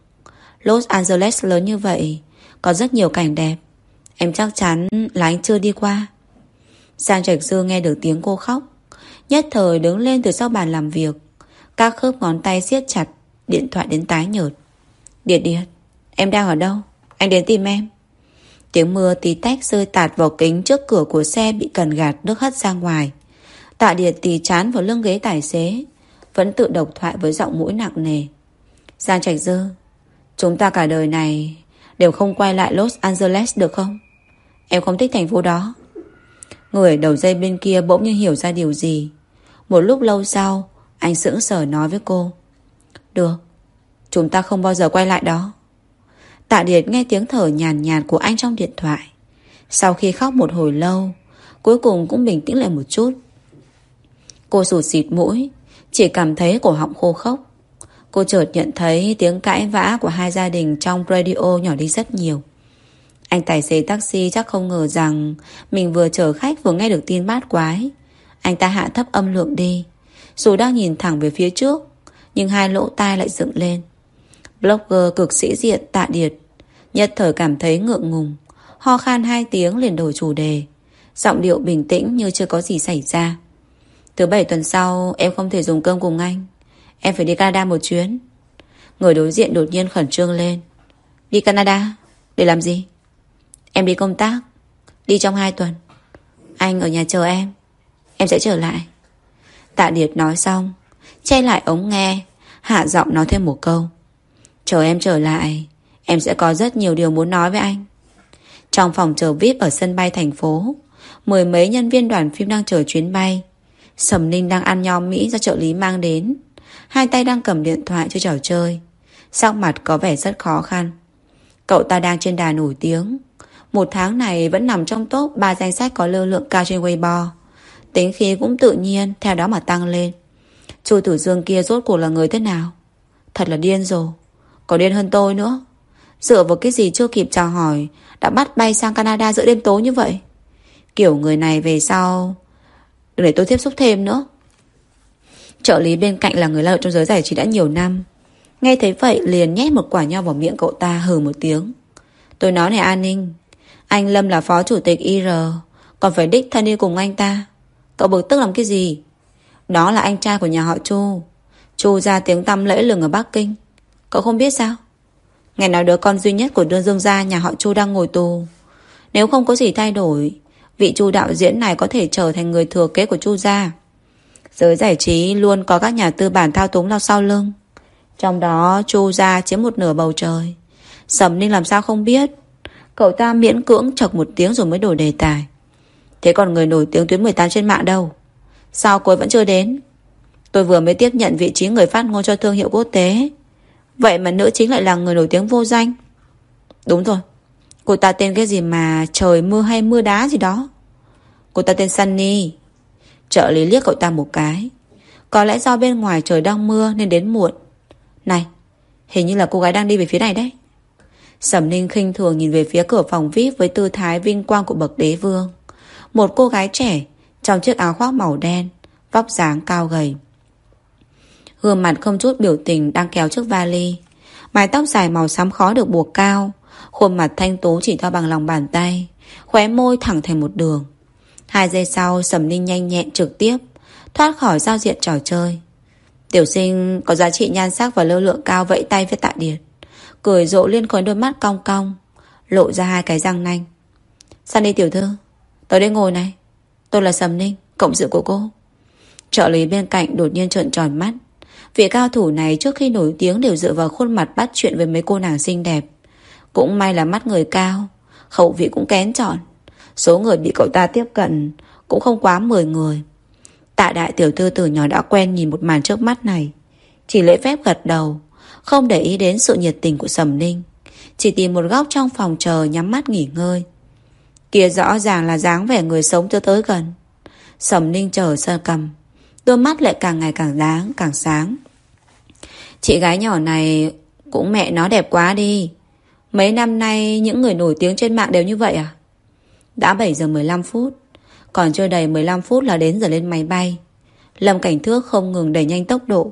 Los Angeles lớn như vậy, có rất nhiều cảnh đẹp. Em chắc chắn là anh chưa đi qua. Giang Trạch Dư nghe được tiếng cô khóc. Nhất thời đứng lên từ sau bàn làm việc. Các khớp ngón tay siết chặt, điện thoại đến tái nhợt. Điệt điệt, em đang ở đâu? Anh đến tìm em. Tiếng mưa tí tách rơi tạt vào kính trước cửa của xe bị cần gạt nước hất ra ngoài. Tạ Điệt tì chán vào lưng ghế tài xế, vẫn tự độc thoại với giọng mũi nặng nề. Giang Trạch Dư, chúng ta cả đời này đều không quay lại Los Angeles được không? Em không thích thành phố đó. Người đầu dây bên kia bỗng nhiên hiểu ra điều gì. Một lúc lâu sau, anh sững sờ nói với cô. Được, chúng ta không bao giờ quay lại đó. Tạ Điệt nghe tiếng thở nhàn nhạt, của anh trong điện thoại. Sau khi khóc một hồi lâu, cuối cùng cũng bình tĩnh lại một chút. Cô sụt xịt mũi, chỉ cảm thấy cổ họng khô khốc. Cô chợt nhận thấy tiếng cãi vã của hai gia đình trong radio nhỏ đi rất nhiều. Anh tài xế taxi chắc không ngờ rằng mình vừa chở khách vừa nghe được tin bát quái. Anh ta hạ thấp âm lượng đi. Dù đang nhìn thẳng về phía trước, nhưng hai lỗ tai lại dựng lên. Blogger cực sĩ diện tạ điệt Nhất thời cảm thấy ngượng ngùng Ho khan hai tiếng liền đổi chủ đề Giọng điệu bình tĩnh như chưa có gì xảy ra Thứ bảy tuần sau, Em không thể dùng cơm cùng anh. Em phải đi Canada một chuyến. Người đối diện đột nhiên khẩn trương lên. Đi Canada? Để làm gì? Em đi công tác. Đi trong hai tuần. Anh ở nhà chờ em. Em sẽ trở lại. Tạ Điệt nói xong, Che lại ống nghe, Hạ giọng nói thêm một câu. Chờ em trở lại, Em sẽ có rất nhiều điều muốn nói với anh. Trong phòng chờ VIP ở sân bay thành phố, Mười mấy nhân viên đoàn phim đang chờ chuyến bay. Sầm Ninh đang ăn nho Mỹ do trợ lý mang đến. Hai tay đang cầm điện thoại cho trò chơi. Sắc mặt có vẻ rất khó khăn. Cậu ta đang trên đà nổi tiếng. Một tháng này vẫn nằm trong top ba danh sách có lưu lượng cao trên Weibo. Tính khí cũng tự nhiên, Theo đó mà tăng lên. Chu Tử Dương kia rốt cuộc là người thế nào? Thật là điên rồi. Có điên hơn tôi nữa. Dựa vào cái gì chưa kịp chào hỏi, Đã bắt bay sang Canada giữa đêm tối như vậy? Kiểu người này về sau Đừng để tôi tiếp xúc thêm nữa. Trợ lý bên cạnh là người lao động trong giới giải trí đã nhiều năm. Nghe thấy vậy liền nhét một quả nho vào miệng cậu ta hừ một tiếng. Tôi nói này an ninh Anh Lâm là phó chủ tịch IR Còn phải đích thân đi cùng anh ta. Cậu bực tức làm cái gì? Đó là anh trai của nhà họ Chu. Chu ra tiếng tăm lễ lừng ở Bắc Kinh. Cậu không biết sao? Ngày nào đứa con duy nhất của đương dương gia nhà họ Chu đang ngồi tù. Nếu không có gì thay đổi, vị Chu đạo diễn này có thể trở thành người thừa kế của Chu gia. Giới giải trí luôn có các nhà tư bản thao túng lao sau lưng. Trong đó, Chu gia chiếm một nửa bầu trời. Sầm Ninh làm sao không biết. Cậu ta miễn cưỡng chọc một tiếng rồi mới đổi đề tài. Thế còn người nổi tiếng tuyến 18 trên mạng đâu? Sao cô ấy vẫn chưa đến? Tôi vừa mới tiếp nhận vị trí người phát ngôn cho thương hiệu quốc tế. Vậy mà nữ chính lại là người nổi tiếng vô danh. Đúng rồi. Cô ta tên cái gì mà trời mưa hay mưa đá gì đó. Cô ta tên Sunny. Trợ lý liếc cậu ta một cái. Có lẽ do bên ngoài trời đang mưa nên đến muộn. Này, hình như là cô gái đang đi về phía này đấy. Sầm Ninh khinh thường nhìn về phía cửa phòng VIP với tư thái vinh quang của bậc đế vương. Một cô gái trẻ trong chiếc áo khoác màu đen, vóc dáng cao gầy. Gương mặt không chút biểu tình đang kéo chiếc vali. Mái tóc dài màu xám khó được buộc cao. Khuôn mặt thanh tú chỉ to bằng lòng bàn tay. Khóe môi thẳng thành một đường. Hai giây sau Sầm Ninh nhanh nhẹn trực tiếp Thoát khỏi giao diện trò chơi. Tiểu sinh có giá trị nhan sắc và lưu lượng cao vẫy tay với tạ điệt Cười rộ liên khối đôi mắt cong cong Lộ ra hai cái răng nanh. Sunny tiểu thư? Tôi đây ngồi này. Tôi là Sầm Ninh, cộng sự của cô. Trợ lý bên cạnh đột nhiên trợn tròn mắt. Vị cao thủ này trước khi nổi tiếng đều dựa vào khuôn mặt bắt chuyện với mấy cô nàng xinh đẹp. Cũng may là mắt người cao Khẩu vị cũng kén chọn. Số người bị cậu ta tiếp cận Cũng không quá 10 người. Tạ đại tiểu thư từ nhỏ đã quen nhìn một màn trước mắt này. Chỉ lễ phép gật đầu, Không để ý đến sự nhiệt tình của Sầm Ninh. Chỉ tìm một góc trong phòng chờ Nhắm mắt nghỉ ngơi. Kia rõ ràng là dáng vẻ người sống cho tới gần. Sầm Ninh chờ sơ cầm, Đôi mắt lại càng ngày càng đáng, Càng sáng. Chị gái nhỏ này Cũng mẹ nó đẹp quá đi. Mấy năm nay những người nổi tiếng trên mạng đều như vậy à? Đã 7 giờ 15 phút. Còn chưa đầy 15 phút là đến giờ lên máy bay. Lâm Cảnh Thước không ngừng đẩy nhanh tốc độ.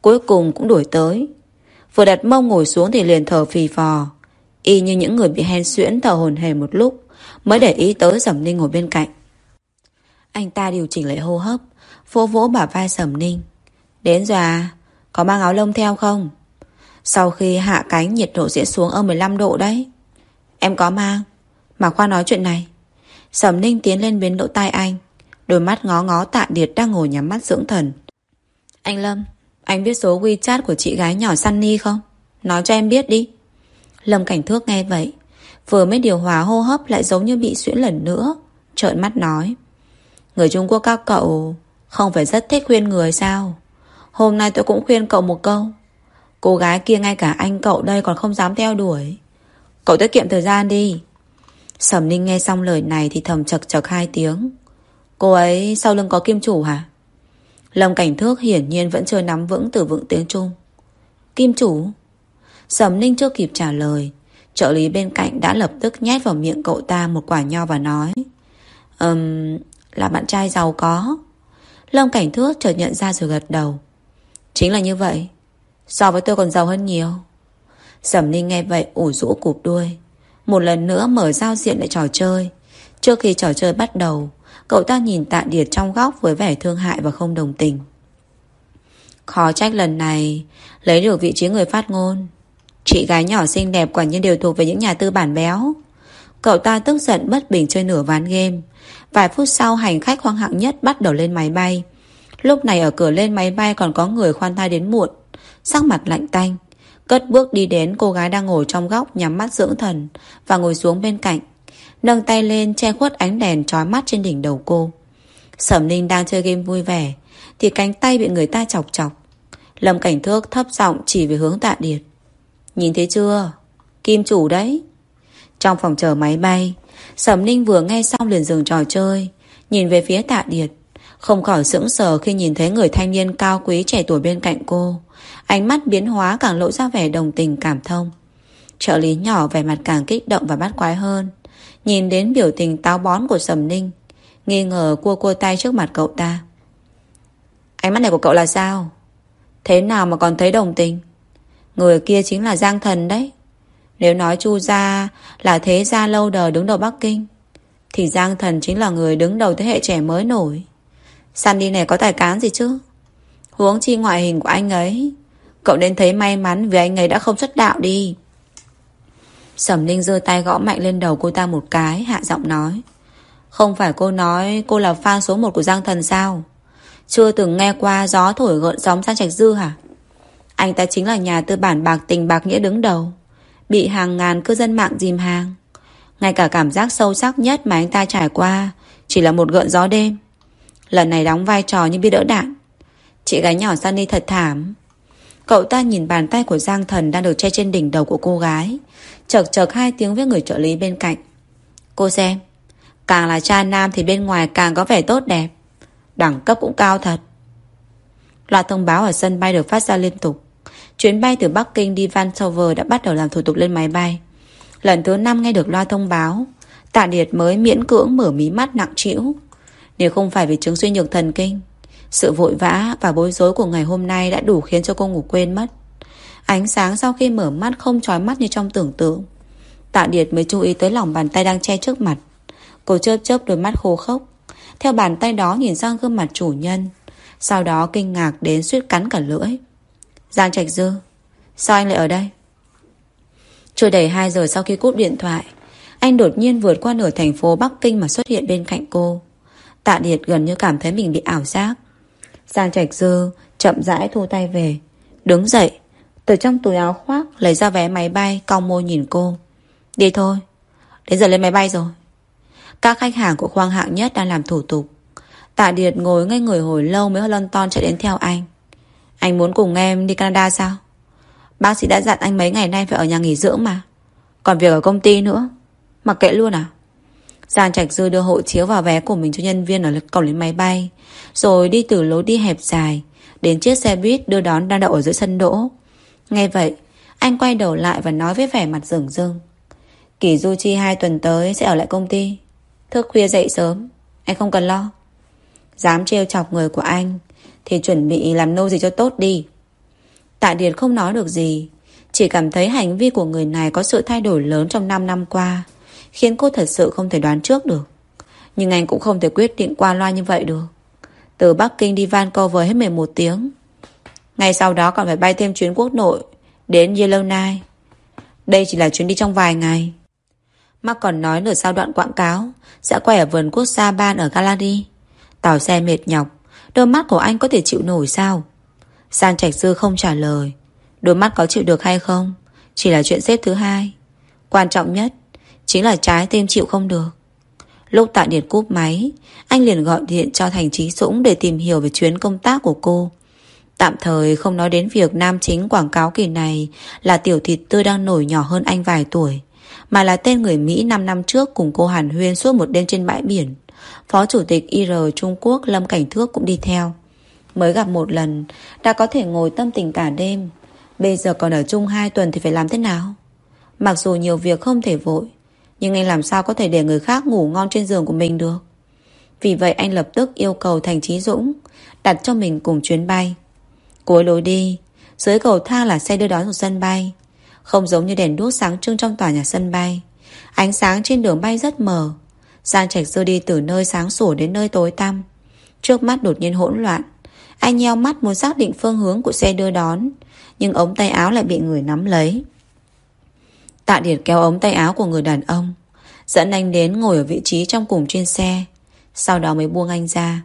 Cuối cùng cũng đuổi tới. Vừa đặt mông ngồi xuống thì liền thở phì phò. Y như những người bị hen suyễn thở hồn hề một lúc, Mới để ý tới Sầm Ninh ngồi bên cạnh. Anh ta điều chỉnh lại hô hấp Phố vỗ bả vai Sầm Ninh. Đến rồi à Có mang áo lông theo không? Sau khi hạ cánh, nhiệt độ sẽ xuống ở 15 độ đấy. Em có mang, Mà khoa nói chuyện này. Sầm Ninh tiến lên bên lỗ tai anh. Đôi mắt ngó ngó tạ điệt đang ngồi nhắm mắt dưỡng thần. Anh Lâm, Anh biết số WeChat của chị gái nhỏ Sunny không? Nói cho em biết đi. Lâm Cảnh Thước nghe vậy, Vừa mới điều hòa hô hấp lại giống như bị xuyễn lần nữa, Trợn mắt nói. Người Trung Quốc các cậu Không phải rất thích khuyên người sao? Hôm nay tôi cũng khuyên cậu một câu. Cô gái kia ngay cả anh cậu đây còn không dám theo đuổi. Cậu tiết kiệm thời gian đi. Sầm Ninh nghe xong lời này thì thầm chật chật hai tiếng. Cô ấy sau lưng có kim chủ hả? Lâm Cảnh Thước hiển nhiên vẫn chưa nắm vững từ vựng tiếng Trung. Kim chủ? Sầm Ninh chưa kịp trả lời. Trợ lý bên cạnh đã lập tức nhét vào miệng cậu ta một quả nho và nói Ừm, um, là bạn trai giàu có. Lâm Cảnh Thước chợt nhận ra rồi gật đầu. Chính là như vậy. So với tôi còn giàu hơn nhiều. Sầm Ninh nghe vậy ủ rũ cụp đuôi. Một lần nữa mở giao diện lại trò chơi. Trước khi trò chơi bắt đầu, Cậu ta nhìn tạ điệt trong góc với vẻ thương hại và không đồng tình. Khó trách lần này, Lấy được vị trí người phát ngôn. Chị gái nhỏ xinh đẹp quả nhiên đều thuộc về những nhà tư bản béo. Cậu ta tức giận bất bình chơi nửa ván game. Vài phút sau, hành khách hoang hạng nhất bắt đầu lên máy bay. Lúc này ở cửa lên máy bay còn có người khoan thai đến muộn. Sắc mặt lạnh tanh. Cất bước đi đến cô gái đang ngồi trong góc nhắm mắt dưỡng thần và ngồi xuống bên cạnh. Nâng tay lên che khuất ánh đèn trói mắt trên đỉnh đầu cô. Sẩm Ninh đang chơi game vui vẻ thì cánh tay bị người ta chọc chọc. Lâm Cảnh Thước thấp giọng chỉ về hướng tạ điệt. Nhìn thấy chưa? Kim chủ đấy. Trong phòng chờ máy bay, Sẩm Ninh vừa nghe xong liền dừng trò chơi, nhìn về phía tạ điệt. Không khỏi sững sờ khi nhìn thấy người thanh niên cao quý trẻ tuổi bên cạnh cô. Ánh mắt biến hóa càng lộ ra vẻ đồng tình cảm thông. Trợ lý nhỏ vẻ mặt càng kích động và bắt quái hơn. Nhìn đến biểu tình táo bón của Sầm Ninh. Nghi ngờ cua cua tay trước mặt cậu ta. Ánh mắt này của cậu là sao? Thế nào mà còn thấy đồng tình? Người kia chính là Giang Thần đấy. Nếu nói Chu Gia là thế gia lâu đời đứng đầu Bắc Kinh, thì Giang Thần chính là người đứng đầu thế hệ trẻ mới nổi. Sandy này có tài cán gì chứ? Huống chi ngoại hình của anh ấy Cậu nên thấy may mắn vì anh ấy đã không xuất đạo đi. Sẩm Ninh giơ tay gõ mạnh lên đầu cô ta một cái, hạ giọng nói. Không phải cô nói cô là fan số 1 của Giang Thần sao? Chưa từng nghe qua gió thổi gợn sóng sang trạch dư hả? Anh ta chính là nhà tư bản bạc tình bạc nghĩa đứng đầu. Bị hàng ngàn cư dân mạng dìm hàng. Ngay cả cảm giác sâu sắc nhất mà anh ta trải qua chỉ là một gợn gió đêm. Lần này đóng vai trò như biết đỡ đạn. Chị gái nhỏ Sunny thật thảm. Cậu ta nhìn bàn tay của Giang Thần đang được che trên đỉnh đầu của cô gái. Chợt chợt hai tiếng với người trợ lý bên cạnh. Cô xem. Càng là cha nam thì bên ngoài càng có vẻ tốt đẹp. Đẳng cấp cũng cao thật. Loạt thông báo ở sân bay được phát ra liên tục. Chuyến bay từ Bắc Kinh đi Vancouver đã bắt đầu làm thủ tục lên máy bay. Lần thứ năm nghe được loa thông báo, Tạ Điệt mới miễn cưỡng mở mí mắt nặng trĩu. Nếu không phải vì chứng suy nhược thần kinh, sự vội vã và bối rối của ngày hôm nay đã đủ khiến cho cô ngủ quên mất. Ánh sáng sau khi mở mắt không trói mắt như trong tưởng tượng. Tạ Điệt mới chú ý tới lòng bàn tay đang che trước mặt. Cô chớp chớp đôi mắt khô khốc. Theo bàn tay đó nhìn sang gương mặt chủ nhân. Sau đó kinh ngạc đến suýt cắn cả lưỡi. Giang Trạch Dư, sao anh lại ở đây? Chưa đầy 2 giờ sau khi cúp điện thoại, anh đột nhiên vượt qua nửa thành phố Bắc Kinh mà xuất hiện bên cạnh cô. Tạ Điệt gần như cảm thấy mình bị ảo giác. Giang Trạch Dư chậm rãi thu tay về. Đứng dậy, từ trong túi áo khoác lấy ra vé máy bay, cong môi nhìn cô. Đi thôi, đến giờ lên máy bay rồi. Các khách hàng của khoang hạng nhất đang làm thủ tục. Tạ Điệt ngồi ngay người hồi lâu mới London chạy đến theo anh. Anh muốn cùng em đi Canada sao? Bác sĩ đã dặn anh mấy ngày nay phải ở nhà nghỉ dưỡng mà. Còn việc ở công ty nữa. Mặc kệ luôn à? Giang Trạch Dư đưa hộ chiếu và vé của mình cho nhân viên ở cổng lên máy bay. Rồi đi từ lối đi hẹp dài đến chiếc xe buýt đưa đón đang đậu ở giữa sân đỗ. Nghe vậy, anh quay đầu lại và nói với vẻ mặt rừng rưng. Kỳ Du Chi hai tuần tới sẽ ở lại công ty. Thức khuya dậy sớm, anh không cần lo. Dám trêu chọc người của anh thì chuẩn bị làm nô gì cho tốt đi. Tạ Điệt không nói được gì, chỉ cảm thấy hành vi của người này có sự thay đổi lớn trong 5 năm qua, khiến cô thật sự không thể đoán trước được. Nhưng anh cũng không thể quyết định qua loa như vậy được. Từ Bắc Kinh đi Vancouver hết 11 tiếng. Ngay sau đó còn phải bay thêm chuyến quốc nội đến Yellowknife. Đây chỉ là chuyến đi trong vài ngày. Mark còn nói nửa sau đoạn quảng cáo sẽ quay ở vườn quốc gia ban ở Gallery. Tàu xe mệt nhọc, đôi mắt của anh có thể chịu nổi sao? San Trạch Dư không trả lời. Đôi mắt có chịu được hay không? Chỉ là chuyện xếp thứ hai. Quan trọng nhất chính là trái tim chịu không được. Lúc tạ điệt cúp máy, anh liền gọi điện cho Thành Trí Dũng để tìm hiểu về chuyến công tác của cô. Tạm thời không nói đến việc nam chính quảng cáo kỳ này là tiểu thịt tươi đang nổi nhỏ hơn anh vài tuổi, mà là tên người Mỹ 5 năm trước cùng cô Hàn Huyên suốt một đêm trên bãi biển. Phó Chủ tịch IR Trung Quốc Lâm Cảnh Thước cũng đi theo. Mới gặp một lần, đã có thể ngồi tâm tình cả đêm. Bây giờ còn ở chung hai tuần thì phải làm thế nào? Mặc dù nhiều việc không thể vội, nhưng anh làm sao có thể để người khác ngủ ngon trên giường của mình được? Vì vậy anh lập tức yêu cầu Thành Trí Dũng đặt cho mình cùng chuyến bay. Cuối lối đi, dưới cầu thang là xe đưa đón của sân bay. Không giống như đèn đuốc sáng trưng trong tòa nhà sân bay. Ánh sáng trên đường bay rất mờ. Giang Trạch Dư đi từ nơi sáng sủa đến nơi tối tăm. Trước mắt đột nhiên hỗn loạn. Anh nheo mắt muốn xác định phương hướng của xe đưa đón. Nhưng ống tay áo lại bị người nắm lấy. Tạ Điệt kéo ống tay áo của người đàn ông. Dẫn anh đến ngồi ở vị trí trong cùng trên xe. Sau đó mới buông anh ra.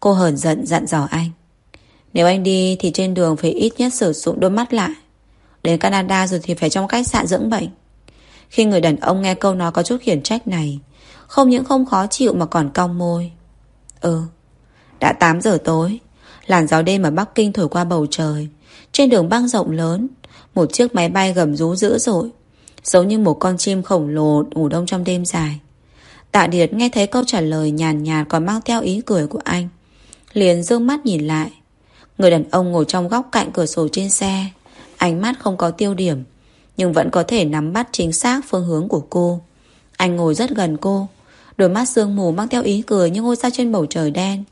Cô hờn giận dặn dò anh. Nếu anh đi thì trên đường phải ít nhất sử dụng đôi mắt lại. Đến Canada rồi thì phải trong khách sạn dưỡng bệnh. Khi người đàn ông nghe câu nói có chút khiển trách này, không những không khó chịu mà còn cong môi. Ừ, đã 8 giờ tối, làn gió đêm ở Bắc Kinh thổi qua bầu trời. Trên đường băng rộng lớn, một chiếc máy bay gầm rú dữ dội, giống như một con chim khổng lồ ngủ đông trong đêm dài. Tạ Điệt nghe thấy câu trả lời nhàn nhạt còn mang theo ý cười của anh. Liền dương mắt nhìn lại. Người đàn ông ngồi trong góc cạnh cửa sổ trên xe. Ánh mắt không có tiêu điểm, nhưng vẫn có thể nắm bắt chính xác phương hướng của cô. Anh ngồi rất gần cô. Đôi mắt sương mù mang theo ý cười như ngôi sao trên bầu trời đen.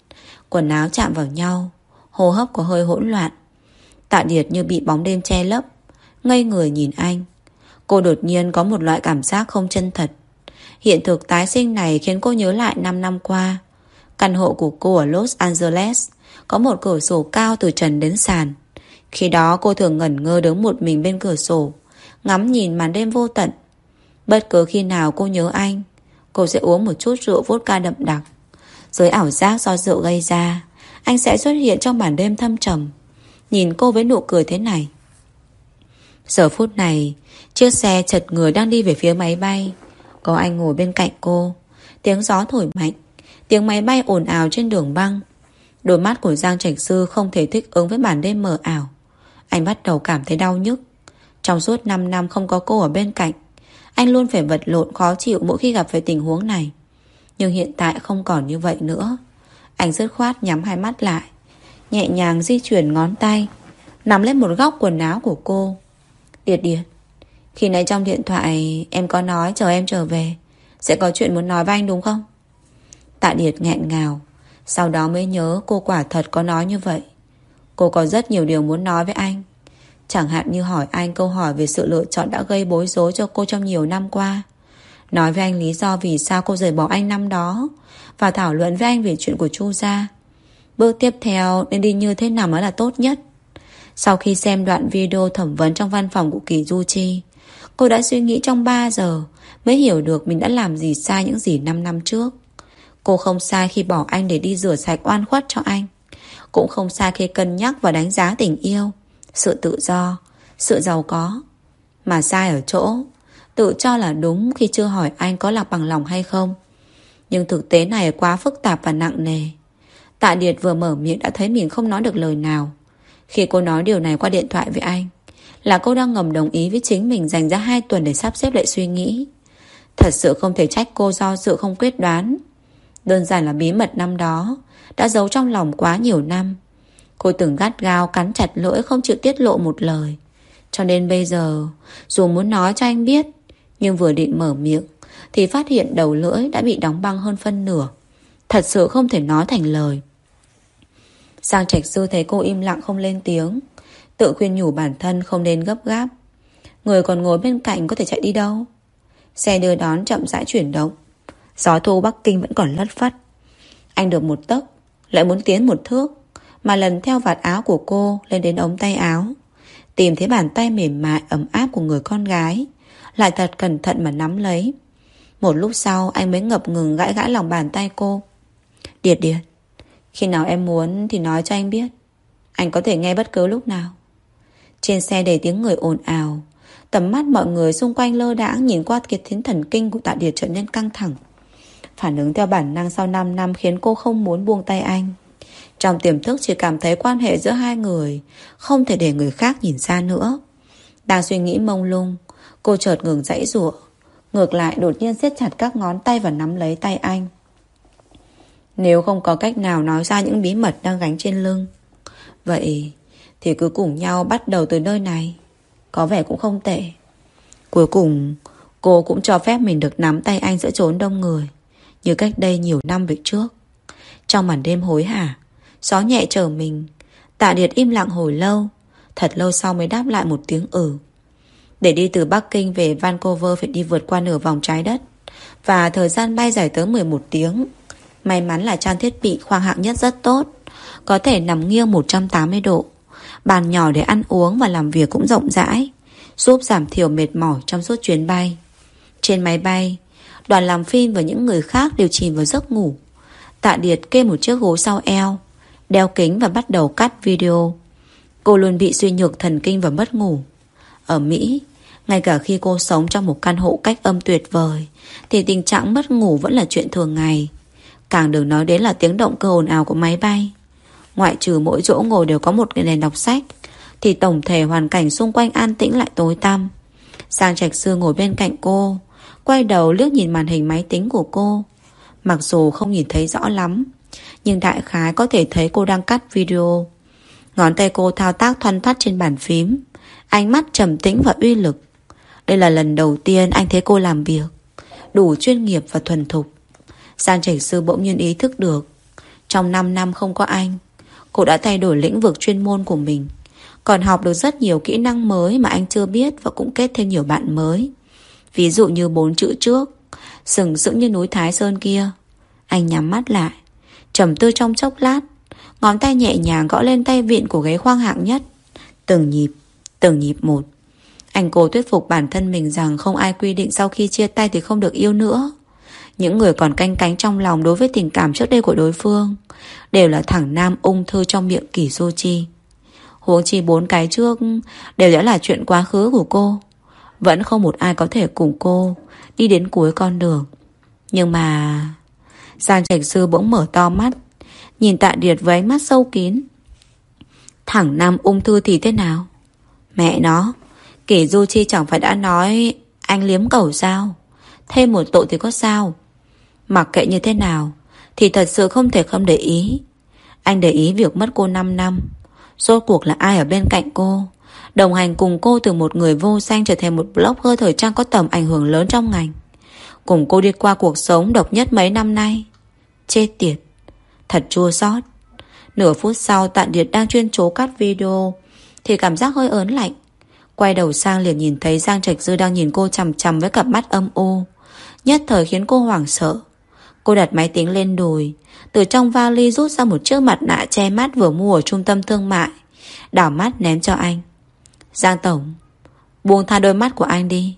Quần áo chạm vào nhau. Hô hấp có hơi hỗn loạn. Tạ Điệt như bị bóng đêm che lấp. Ngây người nhìn anh. Cô đột nhiên có một loại cảm giác không chân thật. Hiện thực tái sinh này khiến cô nhớ lại 5 năm qua. Căn hộ của cô ở Los Angeles có một cửa sổ cao từ trần đến sàn. Khi đó cô thường ngẩn ngơ đứng một mình bên cửa sổ, ngắm nhìn màn đêm vô tận. Bất cứ khi nào cô nhớ anh, cô sẽ uống một chút rượu vodka đậm đặc. Dưới ảo giác do rượu gây ra, Anh sẽ xuất hiện trong màn đêm thâm trầm Nhìn cô với nụ cười thế này Giờ phút này Chiếc xe chật người đang đi về phía máy bay. Có anh ngồi bên cạnh cô. Tiếng gió thổi mạnh. Tiếng máy bay ồn ào trên đường băng. Đôi mắt của Giang Trạch Sư không thể thích ứng với bản đêm mờ ảo. Anh bắt đầu cảm thấy đau nhức. Trong suốt 5 năm không có cô ở bên cạnh, Anh luôn phải vật lộn khó chịu mỗi khi gặp phải tình huống này. Nhưng hiện tại không còn như vậy nữa. Anh dứt khoát nhắm hai mắt lại, Nhẹ nhàng di chuyển ngón tay, Nắm lên một góc quần áo của cô. Điệt điệt khi nãy trong điện thoại em có nói chờ em trở về, Sẽ có chuyện muốn nói với anh đúng không? Tạ Điệt nghẹn ngào, Sau đó mới nhớ cô quả thật có nói như vậy. Cô có rất nhiều điều muốn nói với anh. Chẳng hạn như hỏi anh câu hỏi về sự lựa chọn đã gây bối rối cho cô trong nhiều năm qua. Nói với anh lý do vì sao cô rời bỏ anh năm đó Và thảo luận với anh về chuyện của Chu Gia. Bước tiếp theo nên đi như thế nào mới là tốt nhất? Sau khi xem đoạn video thẩm vấn trong văn phòng của Kỳ Du Chi Cô đã suy nghĩ trong 3 giờ, Mới hiểu được mình đã làm gì sai những gì 5 năm trước. Cô không sai khi bỏ anh để đi rửa sạch oan khuất cho anh. Cũng không sai khi cân nhắc và đánh giá tình yêu, Sự tự do, Sự giàu có. Mà sai ở chỗ, Tự cho là đúng khi chưa hỏi anh có lạc bằng lòng hay không. Nhưng thực tế này quá phức tạp và nặng nề. Tạ Điệt vừa mở miệng đã thấy mình không nói được lời nào. Khi cô nói điều này qua điện thoại với anh là cô đang ngầm đồng ý với chính mình dành ra 2 tuần để sắp xếp lại suy nghĩ. Thật sự không thể trách cô do sự không quyết đoán. Đơn giản là bí mật năm đó Đã giấu trong lòng quá nhiều năm. Cô từng gắt gao cắn chặt lưỡi Không chịu tiết lộ một lời. Cho nên bây giờ, Dù muốn nói cho anh biết, Nhưng vừa định mở miệng, Thì phát hiện đầu lưỡi đã bị đóng băng hơn phân nửa. Thật sự không thể nói thành lời. Sang trạch sư thấy cô im lặng không lên tiếng. Tự khuyên nhủ bản thân không nên gấp gáp. Người còn ngồi bên cạnh có thể chạy đi đâu? Xe đưa đón chậm rãi chuyển động. Gió thu Bắc Kinh vẫn còn lất phất. Anh được một tấc, Lại muốn tiến một thước, Mà lần theo vạt áo của cô lên đến ống tay áo. Tìm thấy bàn tay mềm mại, ấm áp của người con gái, Lại thật cẩn thận mà nắm lấy. Một lúc sau, anh mới ngập ngừng gãi gãi lòng bàn tay cô. Điệt điệt, Khi nào em muốn thì nói cho anh biết. Anh có thể nghe bất cứ lúc nào. Trên xe đầy tiếng người ồn ào Tầm mắt mọi người xung quanh lơ đãng Nhìn qua kiệt thiến thần kinh của tạ điệt trở nên căng thẳng Phản ứng theo bản năng sau 5 năm khiến cô không muốn buông tay anh. Trong tiềm thức chỉ cảm thấy quan hệ giữa hai người không thể để người khác nhìn ra nữa. Đang suy nghĩ mông lung, cô chợt ngừng dãy rủa Ngược lại đột nhiên siết chặt các ngón tay và nắm lấy tay anh. Nếu không có cách nào nói ra những bí mật đang gánh trên lưng, vậy thì cứ cùng nhau bắt đầu từ nơi này. Có vẻ cũng không tệ. Cuối cùng, cô cũng cho phép mình được nắm tay anh giữa trốn đông người như cách đây nhiều năm về trước. Trong màn đêm hối hả, gió nhẹ chở mình, tạ điệt im lặng hồi lâu, thật lâu sau mới đáp lại một tiếng ừ. Để đi từ Bắc Kinh về Vancouver phải đi vượt qua nửa vòng trái đất, và thời gian bay dài tới 11 tiếng. May mắn là trang thiết bị khoang hạng nhất rất tốt, có thể nằm nghiêng 180 độ. Bàn nhỏ để ăn uống và làm việc cũng rộng rãi, giúp giảm thiểu mệt mỏi trong suốt chuyến bay. Trên máy bay, Đoàn làm phim và những người khác đều chìm vào giấc ngủ. Tạ Điệt kê một chiếc gối sau eo Đeo kính và bắt đầu cắt video. Cô luôn bị suy nhược thần kinh và mất ngủ. Ở Mỹ Ngay cả khi cô sống trong một căn hộ cách âm tuyệt vời Thì tình trạng mất ngủ vẫn là chuyện thường ngày. Càng đừng nói đến là tiếng động cơ ồn ào của máy bay. Ngoại trừ mỗi chỗ ngồi đều có một cái đèn đọc sách, Thì tổng thể hoàn cảnh xung quanh an tĩnh lại tối tăm. Sang Trạch Sư ngồi bên cạnh cô, Quay đầu liếc nhìn màn hình máy tính của cô. Mặc dù không nhìn thấy rõ lắm, Nhưng đại khái có thể thấy cô đang cắt video. Ngón tay cô thao tác thoăn thoát trên bàn phím, Ánh mắt trầm tĩnh và uy lực. Đây là lần đầu tiên anh thấy cô làm việc, Đủ chuyên nghiệp và thuần thục. Giang Trạch Sư bỗng nhiên ý thức được, Trong 5 năm không có anh Cô đã thay đổi lĩnh vực chuyên môn của mình. Còn học được rất nhiều kỹ năng mới Mà anh chưa biết Và cũng kết thêm nhiều bạn mới. Ví dụ như bốn chữ trước, Sừng sững như núi Thái Sơn kia. Anh nhắm mắt lại, trầm tư trong chốc lát, Ngón tay nhẹ nhàng gõ lên tay vịn của ghế khoang hạng nhất. Từng nhịp Từng nhịp một. Anh cố thuyết phục bản thân mình rằng Không ai quy định sau khi chia tay thì không được yêu nữa. Những người còn canh cánh trong lòng đối với tình cảm trước đây của đối phương đều là thẳng nam ung thư trong miệng Kỷ Du Chi. Huống chi bốn cái trước đều đã là chuyện quá khứ của cô. Vẫn không một ai có thể cùng cô đi đến cuối con đường. Nhưng mà... Giang Trạch Sư bỗng mở to mắt, nhìn Tạ Điệt với ánh mắt sâu kín. Thẳng nam ung thư thì thế nào? Mẹ nó, Kỷ Du Chi chẳng phải đã nói anh liếm cầu sao? Thêm một tội thì có sao? Mặc kệ như thế nào, thì thật sự không thể không để ý. Anh để ý việc mất cô 5 năm. Rốt cuộc là ai ở bên cạnh cô? Đồng hành cùng cô từ một người vô danh trở thành một blogger thời trang có tầm ảnh hưởng lớn trong ngành. Cùng cô đi qua cuộc sống độc nhất mấy năm nay. Chết tiệt. Thật chua xót. Nửa phút sau Tạ Điệt đang chuyên chố cắt video thì cảm giác hơi ớn lạnh. Quay đầu sang liền nhìn thấy Giang Trạch Dư đang nhìn cô chằm chằm với cặp mắt âm u. Nhất thời khiến cô hoảng sợ. Cô đặt máy tính lên đùi, từ trong vali rút ra một chiếc mặt nạ che mắt vừa mua ở trung tâm thương mại. Đảo mắt ném cho anh. Giang Tổng, buông tha đôi mắt của anh đi.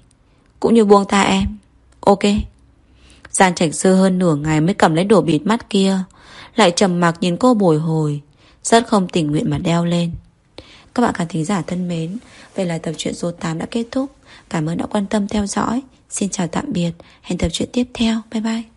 Cũng như buông tha em. Ok. Giang Trạch Sư hơn nửa ngày mới cầm lấy đồ bịt mắt kia. Lại trầm mặc nhìn cô bồi hồi. Rất không tình nguyện mà đeo lên. Các bạn khán thính giả thân mến, vậy là tập truyện số 8 đã kết thúc. Cảm ơn đã quan tâm theo dõi. Xin chào tạm biệt, hẹn tập truyện tiếp theo. Bye bye.